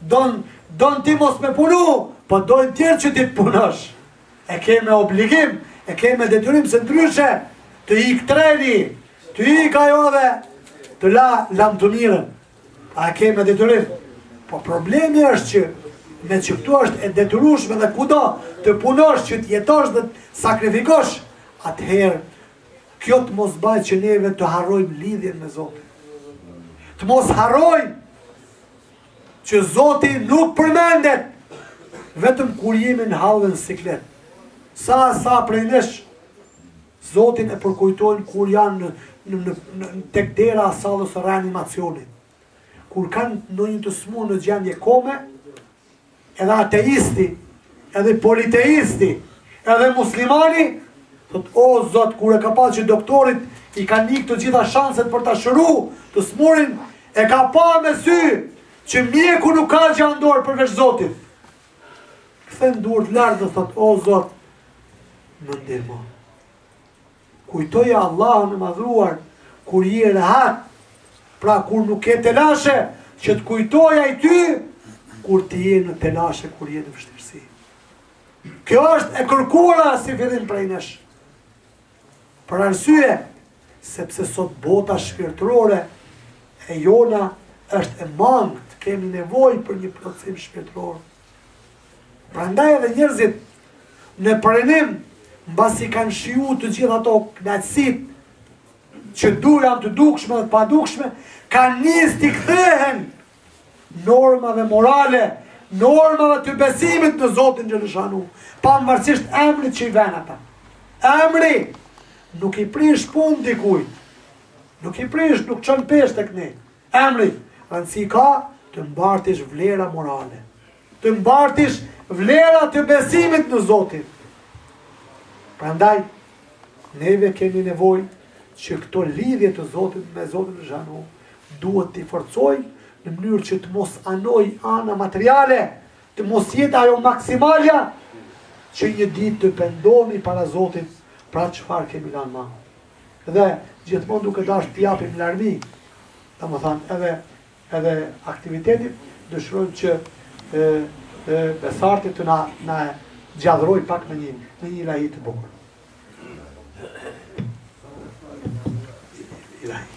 Don ti mos me punu, po dojnë tjerët që ti të punosh. E ke me obligim, e ke me detyrim se ndryshe të ik treni, të ik ajo dhe të la lamtumirën. A e ke me detyrim? Po problemi është që meqë këtu është e detyrushme dhe kudo të punosh që të jetosh dhe të sakrifikosh, atëherë kjo të mos bajë që neve të harrojmë lidhjen me Zotin. Të mos harrojmë që Zoti nuk përmendet vetëm kur jemi në hall e në siklet. Sa e sa prej nesh Zotin e përkujtojnë kur janë në, në, në, në, në tek dera e sallës së reanimacionit. Kur kanë ndonjë të smurë në gjendje kome, Edhe ateisti, edhe politeisti, edhe muslimani, thot, o Zot, kur e ka pa që doktorit i kanë ik të gjitha shanset për ta shëru, të smurin, e ka pa me sy, që mjeku nuk ka gjë në dorë përveç Zotit. Kthen duart lartë dhe thot, o Zot, më ndihmo. Kujtoje Allahun e Madhëruar kur je rehat, pra kur nuk ke telashe, që të kujtojë ai ty kur ti je në telashe, kur je në vështirësi. Kjo është e kërkuara si fillim prej nesh. Për arsye, sepse sot bota shpirtërore e jona është e mangët, kemi nevojë për një plotësim shpirtëror. Prandaj edhe njerëzit në Perëndim, mbasi kanë shiju të gjitha ato kënaqësitë, që duan të dukshme dhe të padukshme, kanë nis t'i kthehen normave morale, normave të besimit në Zotin Xheleshanuhu, pavarësisht emrit që i vënë ata. Emri nuk i prish punë dikujt, nuk i prish, nuk çon peshë tek ne. Emri, rëndësi ka të mbartish vlera morale, të mbartish vlera të besimit në Zotin. Prandaj, neve kemi nevojë që këto lidhje të Zotit me Zotin Xheleshanuhu, duhet t'i forcojë në mënyrë që të mos anojë ana materiale, të mos jetë ajo maksimalja, që një ditë të pendohemi para Zotit, për çfarë kemi lanë mangët. dhe gjithmonë duke dashtë të japim larmi, domethanë edhe, edhe aktivitetit, dëshirojmë që e, e, Besarti të na, na gjallërojë pak me një, me një ilahi të bukur. Ilahi.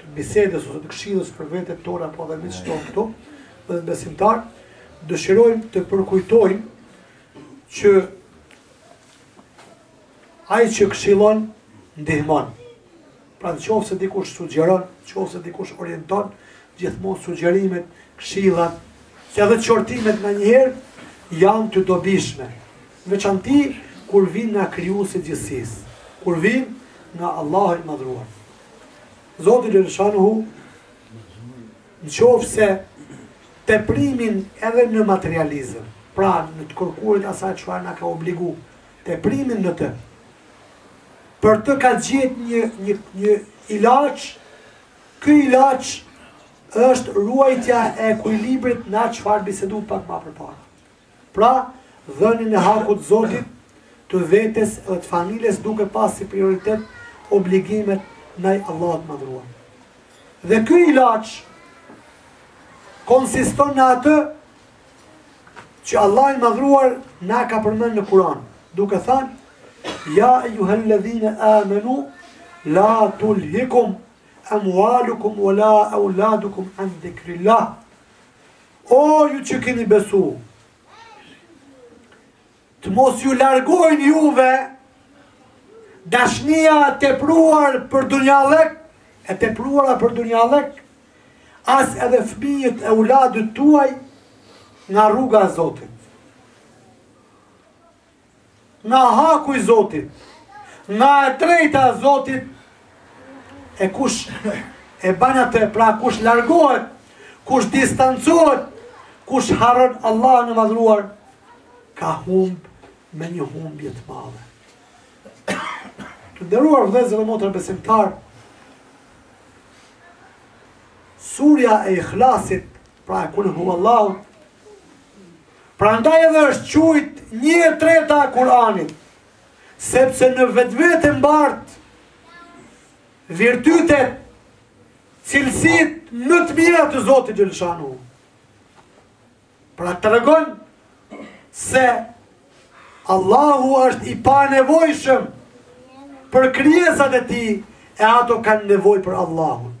të bisedës ose të këshillës për veten tonë apo edhe miqtë tonë këtu, dhe besimtarë, dëshirojmë të përkujtojmë që ai që këshillon ndihmon. Pra në qofë se dikush sugjeron, në qofë se dikush orienton, gjithmonë sugjerimet, këshillat, po edhe qortimet nganjëherë, janë të dobishme. Veçanti, kur vijnë nga Krijuesi i gjithësisë, kur vijnë nga Allahu i madhëruar. Zoti Xheleshanuhu në qoftë se teprimin edhe në materializëm, pra në të kërkuarit asaj çfarë na ka obligu, teprimin në të, për të ka gjetë një, një, një ilaç, ky ilaç është ruajtja e ekuilibrit në atë çfarë biseduam pak ma përpara. Pra, dhënien e hakut Zotit të vetes dhe të familjes duke pas si prioritet obligimet ndaj Allahut të Madhëruar. Dhe ky ilaç konsiston në atë që Allahu i madhruar na ka përmend në Kur'an, duke thënë: "Ya ayyuhalladhina amanu la tulhikum amwalukum wala auladukum an dhikrillah." O ju që keni besu, të mos ju largojnë juve dashnia tepruar për dunjalek, e tepruara për dunjalek, as edhe fëmijët e uladët tuaj nga rruga e Zotit. Nga haku i Zotit, nga e drejta e Zotit, e kush e banë atë, pra kush largohet, kush distancohet, kush harron Allahun e madhruar, ka humb me një humbje të madhe. Të nderuar vllezër e motër besimtar, surja e ikhlasit Pra e kul huallahu. Prandaj edhe është qujt një e treta e Kur'anit. Sepse në vetvete mbart virtytet, cilësitë më të mira të Zotit xheleshanuhu. Pra tregon se Allahu është i panevojshëm për krijesat e tij e ato kanë nevojë për Allahun.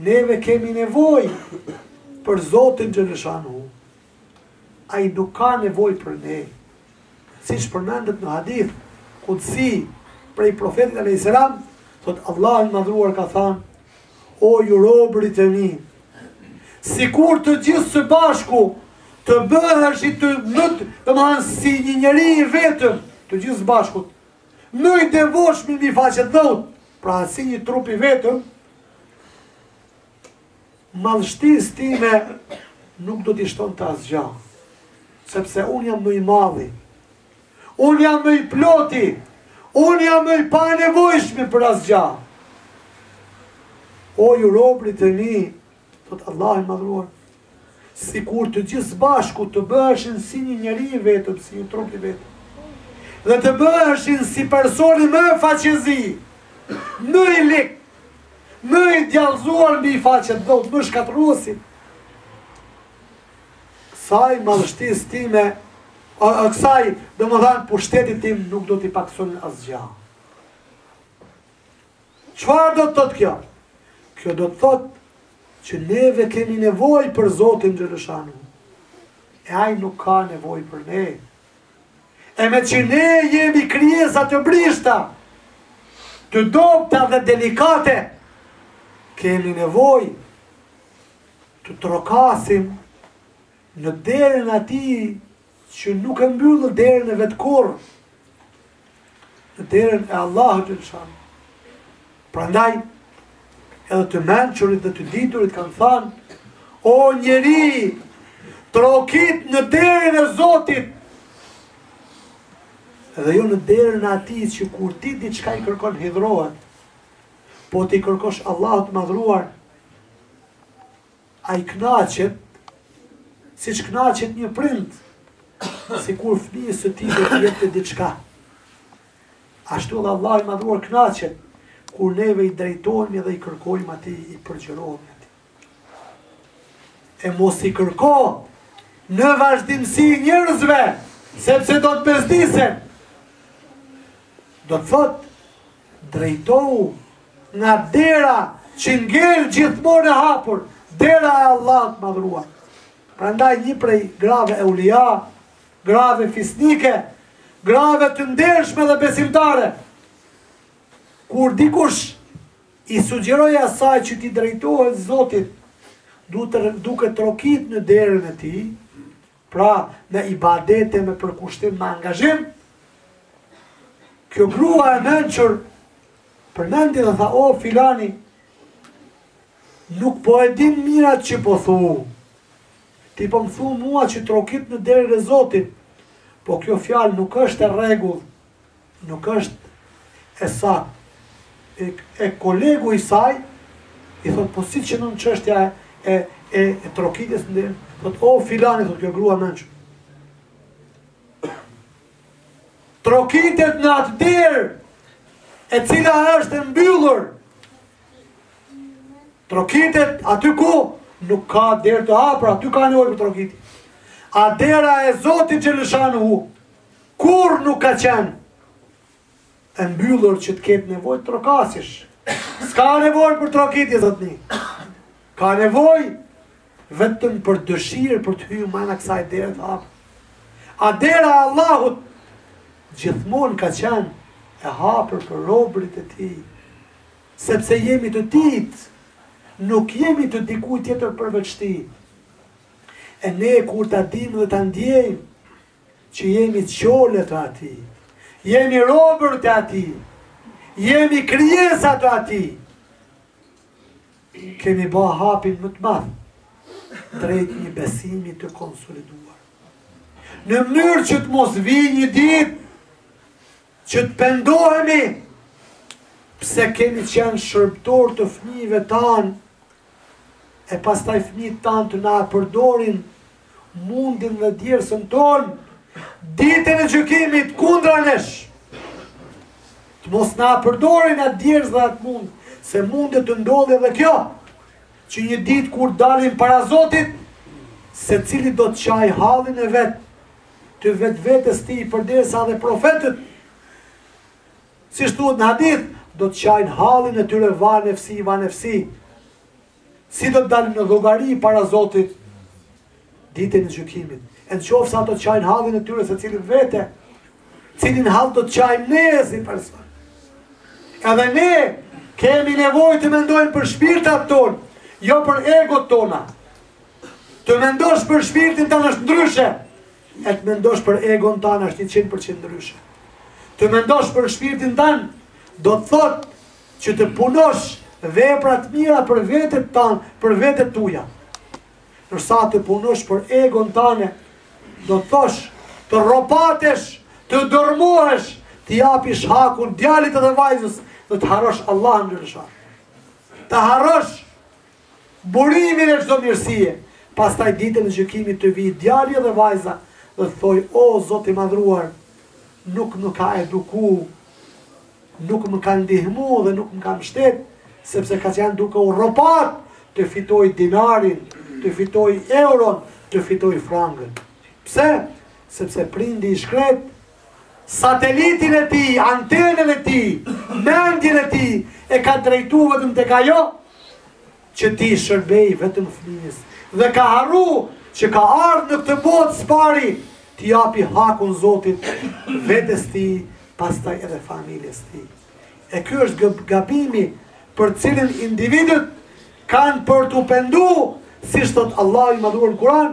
Neve kemi nevojë për Zotin xheleshanuhu. Ai nuk ka nevojë për ne. Siç përmendet në hadith kudsi prej profetit alejhi selam, thot Allahu i madhruar ka than, o ju robërit e mi, sikur të gjithë së bashku, të bëheshit, domethanë si një njeri i vetëm, të gjithë së bashku, më i devotshmi mbi faqe t'dheut, pra si një trup i vetëm, madhështis time nuk do t'i shtonte asgja, sepse unë jam më i madhi, unë jam më i ploti, unë jam më i panevojshmi për asgja. O ju robërit e mi, thot Allahu i madhruar, Sikur të gjithë së bashku të bëheshin si një njeri i vetëm, si një trup i vetëm. Dhe të bëheshin si personi më faqezi, më i lik, më i djallëzuar mbi faqe t'dheut, më shkatërruesi. Kësaj madhështisë time kësaj domethanë pushtetit tim nuk do t'i paksonin asgja. Çfarë do të thotë kjo? Kjo do të thotë Që neve kemi nevojë për Zotin Xhelleshanuhu, e Ai nuk ka nevojë për ne. E meqë ne jemi krijesa të brishta, të dobta dhe delikate, kemi nevojë të trokasim në derën e atij që nuk e mbyll derën e vet kurrë, në derën e Allahut Xhelleshanuhu. Prandaj, edhe të mençurit dhe të diturit kanë thanë, o njeri, trokit në derën e Zotit, edhe jo në derën e atij që kur ti diçka i kërkon hidhërohet, po t'i kërkosh Allahut të madhëruar, Ai kënaqet, siç kënaqet një prind, sikur fëmijës së tij do t'i jepte diçka. Ashtu edhe Allahu i Madhëruar kënaqet kur neve i drejtohemi dhe i kërkojmë atij, i përgjërohemi atij. E mos i kërko në vazhdimësi njerëzve, sepse do të bezdisen. Do të thotë Drejtohu nga dera që ngel gjithmonë e hapur, dera e Allahut të madhëruar. Prandaj një prej grave evlija, grave fisnike, grave të ndershme dhe besimtare. Kur dikush i sugjeroi asaj që t'i drejtohet Zotit, duke trokit në derën e tij, Pra, në ibadete me përkushtim me angazhim, kjo grua e mençur përmendi dhe tha, o filani, nuk po e din mirë ça po thu, ti po më thu mua që trokit në derën e Zotit, po kjo fjalë nuk është në rregull, Nuk është e saktë. E, e kolegu i saj i thotë po si qëndron çështja e e, e, e trokitjes në derë, thotë o filani thotë kjo grua e mençur. Trokitet në atë derë e cila është e mbyllur. Trokitet aty ku nuk ka derë të hapur, aty ka nevojë për trokitje. A dera e Zotit Xhelleshanuhu. Kurrë nuk ka qenë e mbyllur që të ketë nevojë të trokasësh. S'ka nevojë për trokitje zotni. Ka nevojë vetëm për dëshirë për të hyrë mana kësaj dere të hapur. A dera e Allahut gjithmonë ka qenë e hapur për robërit e tij, sepse jemi të tijtë, nuk jemi të dikujt tjetër përveç tij. E ne kur ta dimë dhe ta ndjejmë, që jemi qole të atij, jemi robër të atij, jemi krijesa të atij, kemi ba hapin më të madh, drejt një besimi të konsoliduar. Në mënyrë që të mos vijë një ditë, që të pendohemi, pse kemi qenë shërbëtorë të fmijve tanë, e pastaj fëmijët tanë të na përdorin mundin dhe djersën tonë, ditën e gjykimit kundra nesh, të mos na përdorin atë djersë dhe atë mund, se mundet të ndodhi edhe kjo, që një ditë kur dalin para Zotit, secili do të qajë hallin e vet, të vetvetes tij përderisa dhe profetët, Siç thuhet në hadith, do të qajnë hallin e tyre va nefsi, va nefsi. Si do të dalin në llogari para Zotit ditën e gjykimit. E në qoftë se ata do të qajnë hallin e tyre secili në vete, cilin hall do të qajnë ne si person. Edhe ne kemi nevojë të mendojmë për shpirtat tanë, jo për egot tona. Të mendosh për shpirtin tënd është ndryshe, E të mendosh për egon tënde është 100% ndryshe. Të mendosh për shpirtin tënd, do të thotë që të punosh vepra të mira për veten tënde, për vetet tuja. Ndërsa të punosh për egon tënde, do të thotë të rropatesh, të dërmohesh, t'i japish hakun, djalit dhe vajzës, dhe të harrosh Allahun xhelle shanuhu. Të harrosh burimin e çdo mirësie, pastaj ditën e gjykimit të vijë djali dhe vajza dhe të thotë o Zot i madhëruar nuk më ka eduku nuk më ka ndihmu dhe nuk më ka mështet sepse ka qenë duke u rropat të fitojë dinarin të fitojë euron të fitojë frangën pse? sepse prindi i shkretë Satelitin e tij, antenën e tij, mendjen e tij e ka drejtu vetëm tek ajo që t'i shërbejë vetëm fëmijës dhe ka harru që ka ardhë në këtë botë së pari t'i japi hakun zotit vetes tij pastaj edhe familjes tij e ky është gabimi për të cilin individët kanë për t'u pendu siç thotë Allahi i madhëruar në kuran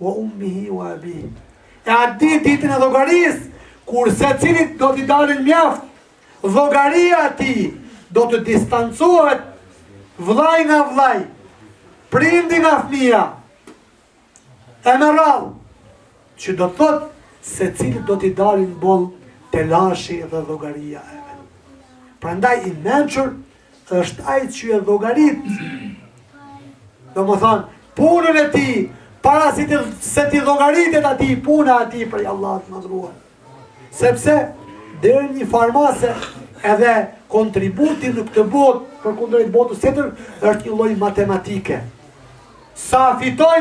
Wa ummihi wa abih. E atë ditën e llogarisë, kur secilit do t'i dalin mjaft, llogaria e tij do të distancohet vllai nga vllai, prindi nga fëmija, e me radhë, që do të thotë secilit do t'i dalin boll telashi dhe llogaria e vet. Prandaj i mençur, është ai që e llogarit. Domethën, punën e tij para se t'i llogaritet atij puna e tij prej Allahut të Madhruar. Sepse deri në një farë mase edhe kontributi në këtë botë për kundrejt botës tjetër është një lloj matematike. Sa fitoj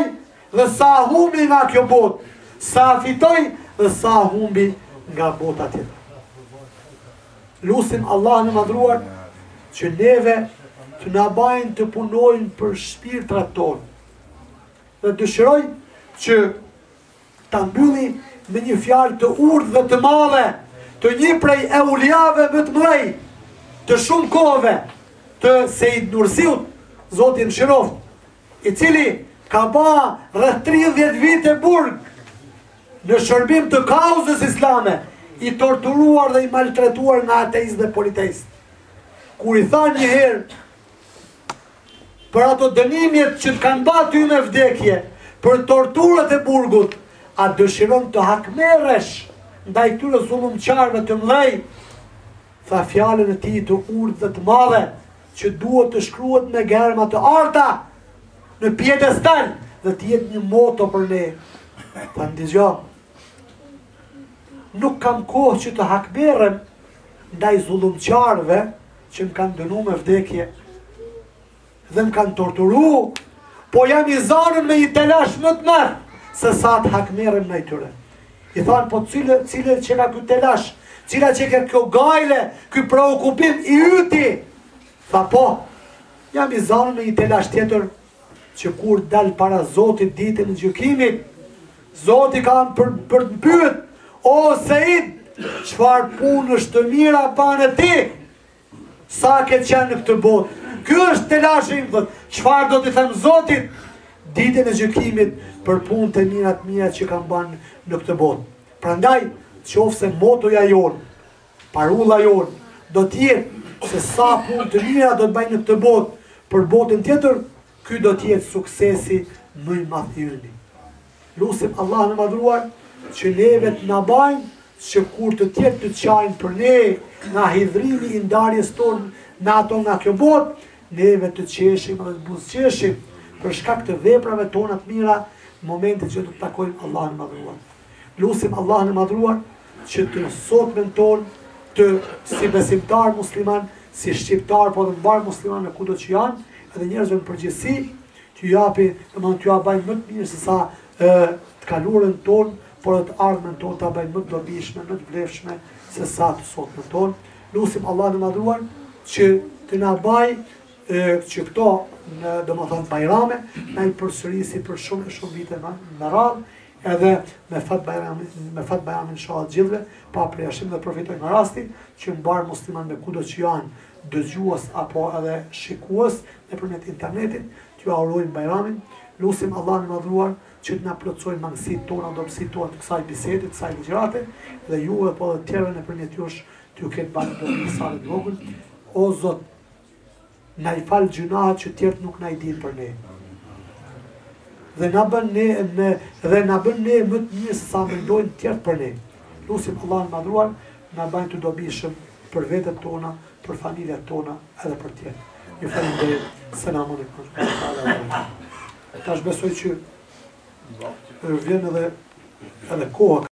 dhe sa humbi nga kjo botë, sa fitoj dhe sa humbi nga bota tjetër. Lusim Allahun e Madhruar që neve të na bajë të punojmë për shpirtrat tanë. Dhe dëshiroj që ta mbyll me një fjalë të urtë dhe të madhe, të një prej evliave më të mëdhenj, të shumë kohëve, të Seid Nursiut, Zoti e mëshiroftë, i cili ka ba rreth 30 vite burg në shërbim të kauzës islame, i torturuar dhe i maltretuar nga ateistë dhe politeistë. Kur i thanë një herë, për ato dënimet që të kanë ba ty me vdekje, për torturat e burgut, a dëshiron të hakmerresh, ndaj këtyre zullumqarëve të mdhenj, Tha fjalën e tij të urtë dhe të madhe, që duhet të shkruhet me germa të arta në piedestal dhe të jetë një moto për ne. Tha ndigjo, nuk kam kohë që të hakmerrem ndaj zullumqarëve që më kanë dënu me vdekje. Dhe më kanë torturu, po jam i zanën me një telash më të madh, se sa të hakmerrem ndaj tyre. I thanë, po cili, cili qenka ky telash, cila qenka kjo gajle, ky preokupim i yti, tha po, jam i zanën me një telash tjetër, që kur dal para Zotit ditën e gjykimit, Zoti ka për, për të pyet, o Seid, çfarë punësh të mira bane ti, Sa ke qenë në këtë botë, Ky është telashi im, thotë, çfarë do t'i them Zotit, ditën e gjykimit për punët e mira të mia që kam banë në këtë botë. Prandaj, qoftë se motoja jonë, parulla jonë, do të jetë se sa punë të mira do të bajmë në këtë botë, për botën tjetër, ky do të jetë suksesi më i madh i yni. Lusim Allahun e Madhruar që neve të na bajë që kur të tjerët të qajnë për ne nga hidhrimi i ndarjes tonë me ato nga kjo botë, neve të qeshim dhe të buzëqeshim për shkak të veprave tona të mira në momentin që do të takojmë Allahun e Madhruar. Lusim Allahun e Madhruar që të sotmen tonë të si besimtarë muslimanë, si shqiptarë, po edhe mbarë muslimanët kudo që janë, edhe njerëzve në përgjithësi, T'ju japi, domethënë t'jua bëjë më të mirë se sa të kaluarën tonë, por edhe të ardhmen tonë ta bëjë më të dobishme, më të vlefshme se sa të sotmen tonë. Lusim Allahun e madhëruar që të na baj që këto domethënë bajrame, na i përsërisë për shumë e shumë vite me radhë, Edhe me fat Bajramin, me fat Bajramin inshallah gjithve, pa përjashtim dhe përfitoj nga rasti që mbarë muslimanëve kudo që janë dëgjues apo edhe shikues nëpërmjet internetit, t'jua urojmë Bajramin, lusim Allahun e madhëruar që të na plotësojë mangësitë tona, dobësitë tona të kësaj bisede, të kësaj ligjërate dhe juve po edhe tjerëve nëpërmjet jush t'ju ketë bërë dobi sado të vogël. O Zot, Na i fal gjynahet që tjerët nuk na i din për ne. Dhe na bën ne me dhe na bën ne më të mirë se sa mendojnë tjerët për ne. Lusim Allahun e madhëruar të na bajë të dobishëm për vetet tona, për familjet tona edhe për tjerë. Ju faleminderit, selamu alejkum. Tash besoj që vjen edhe edhe koha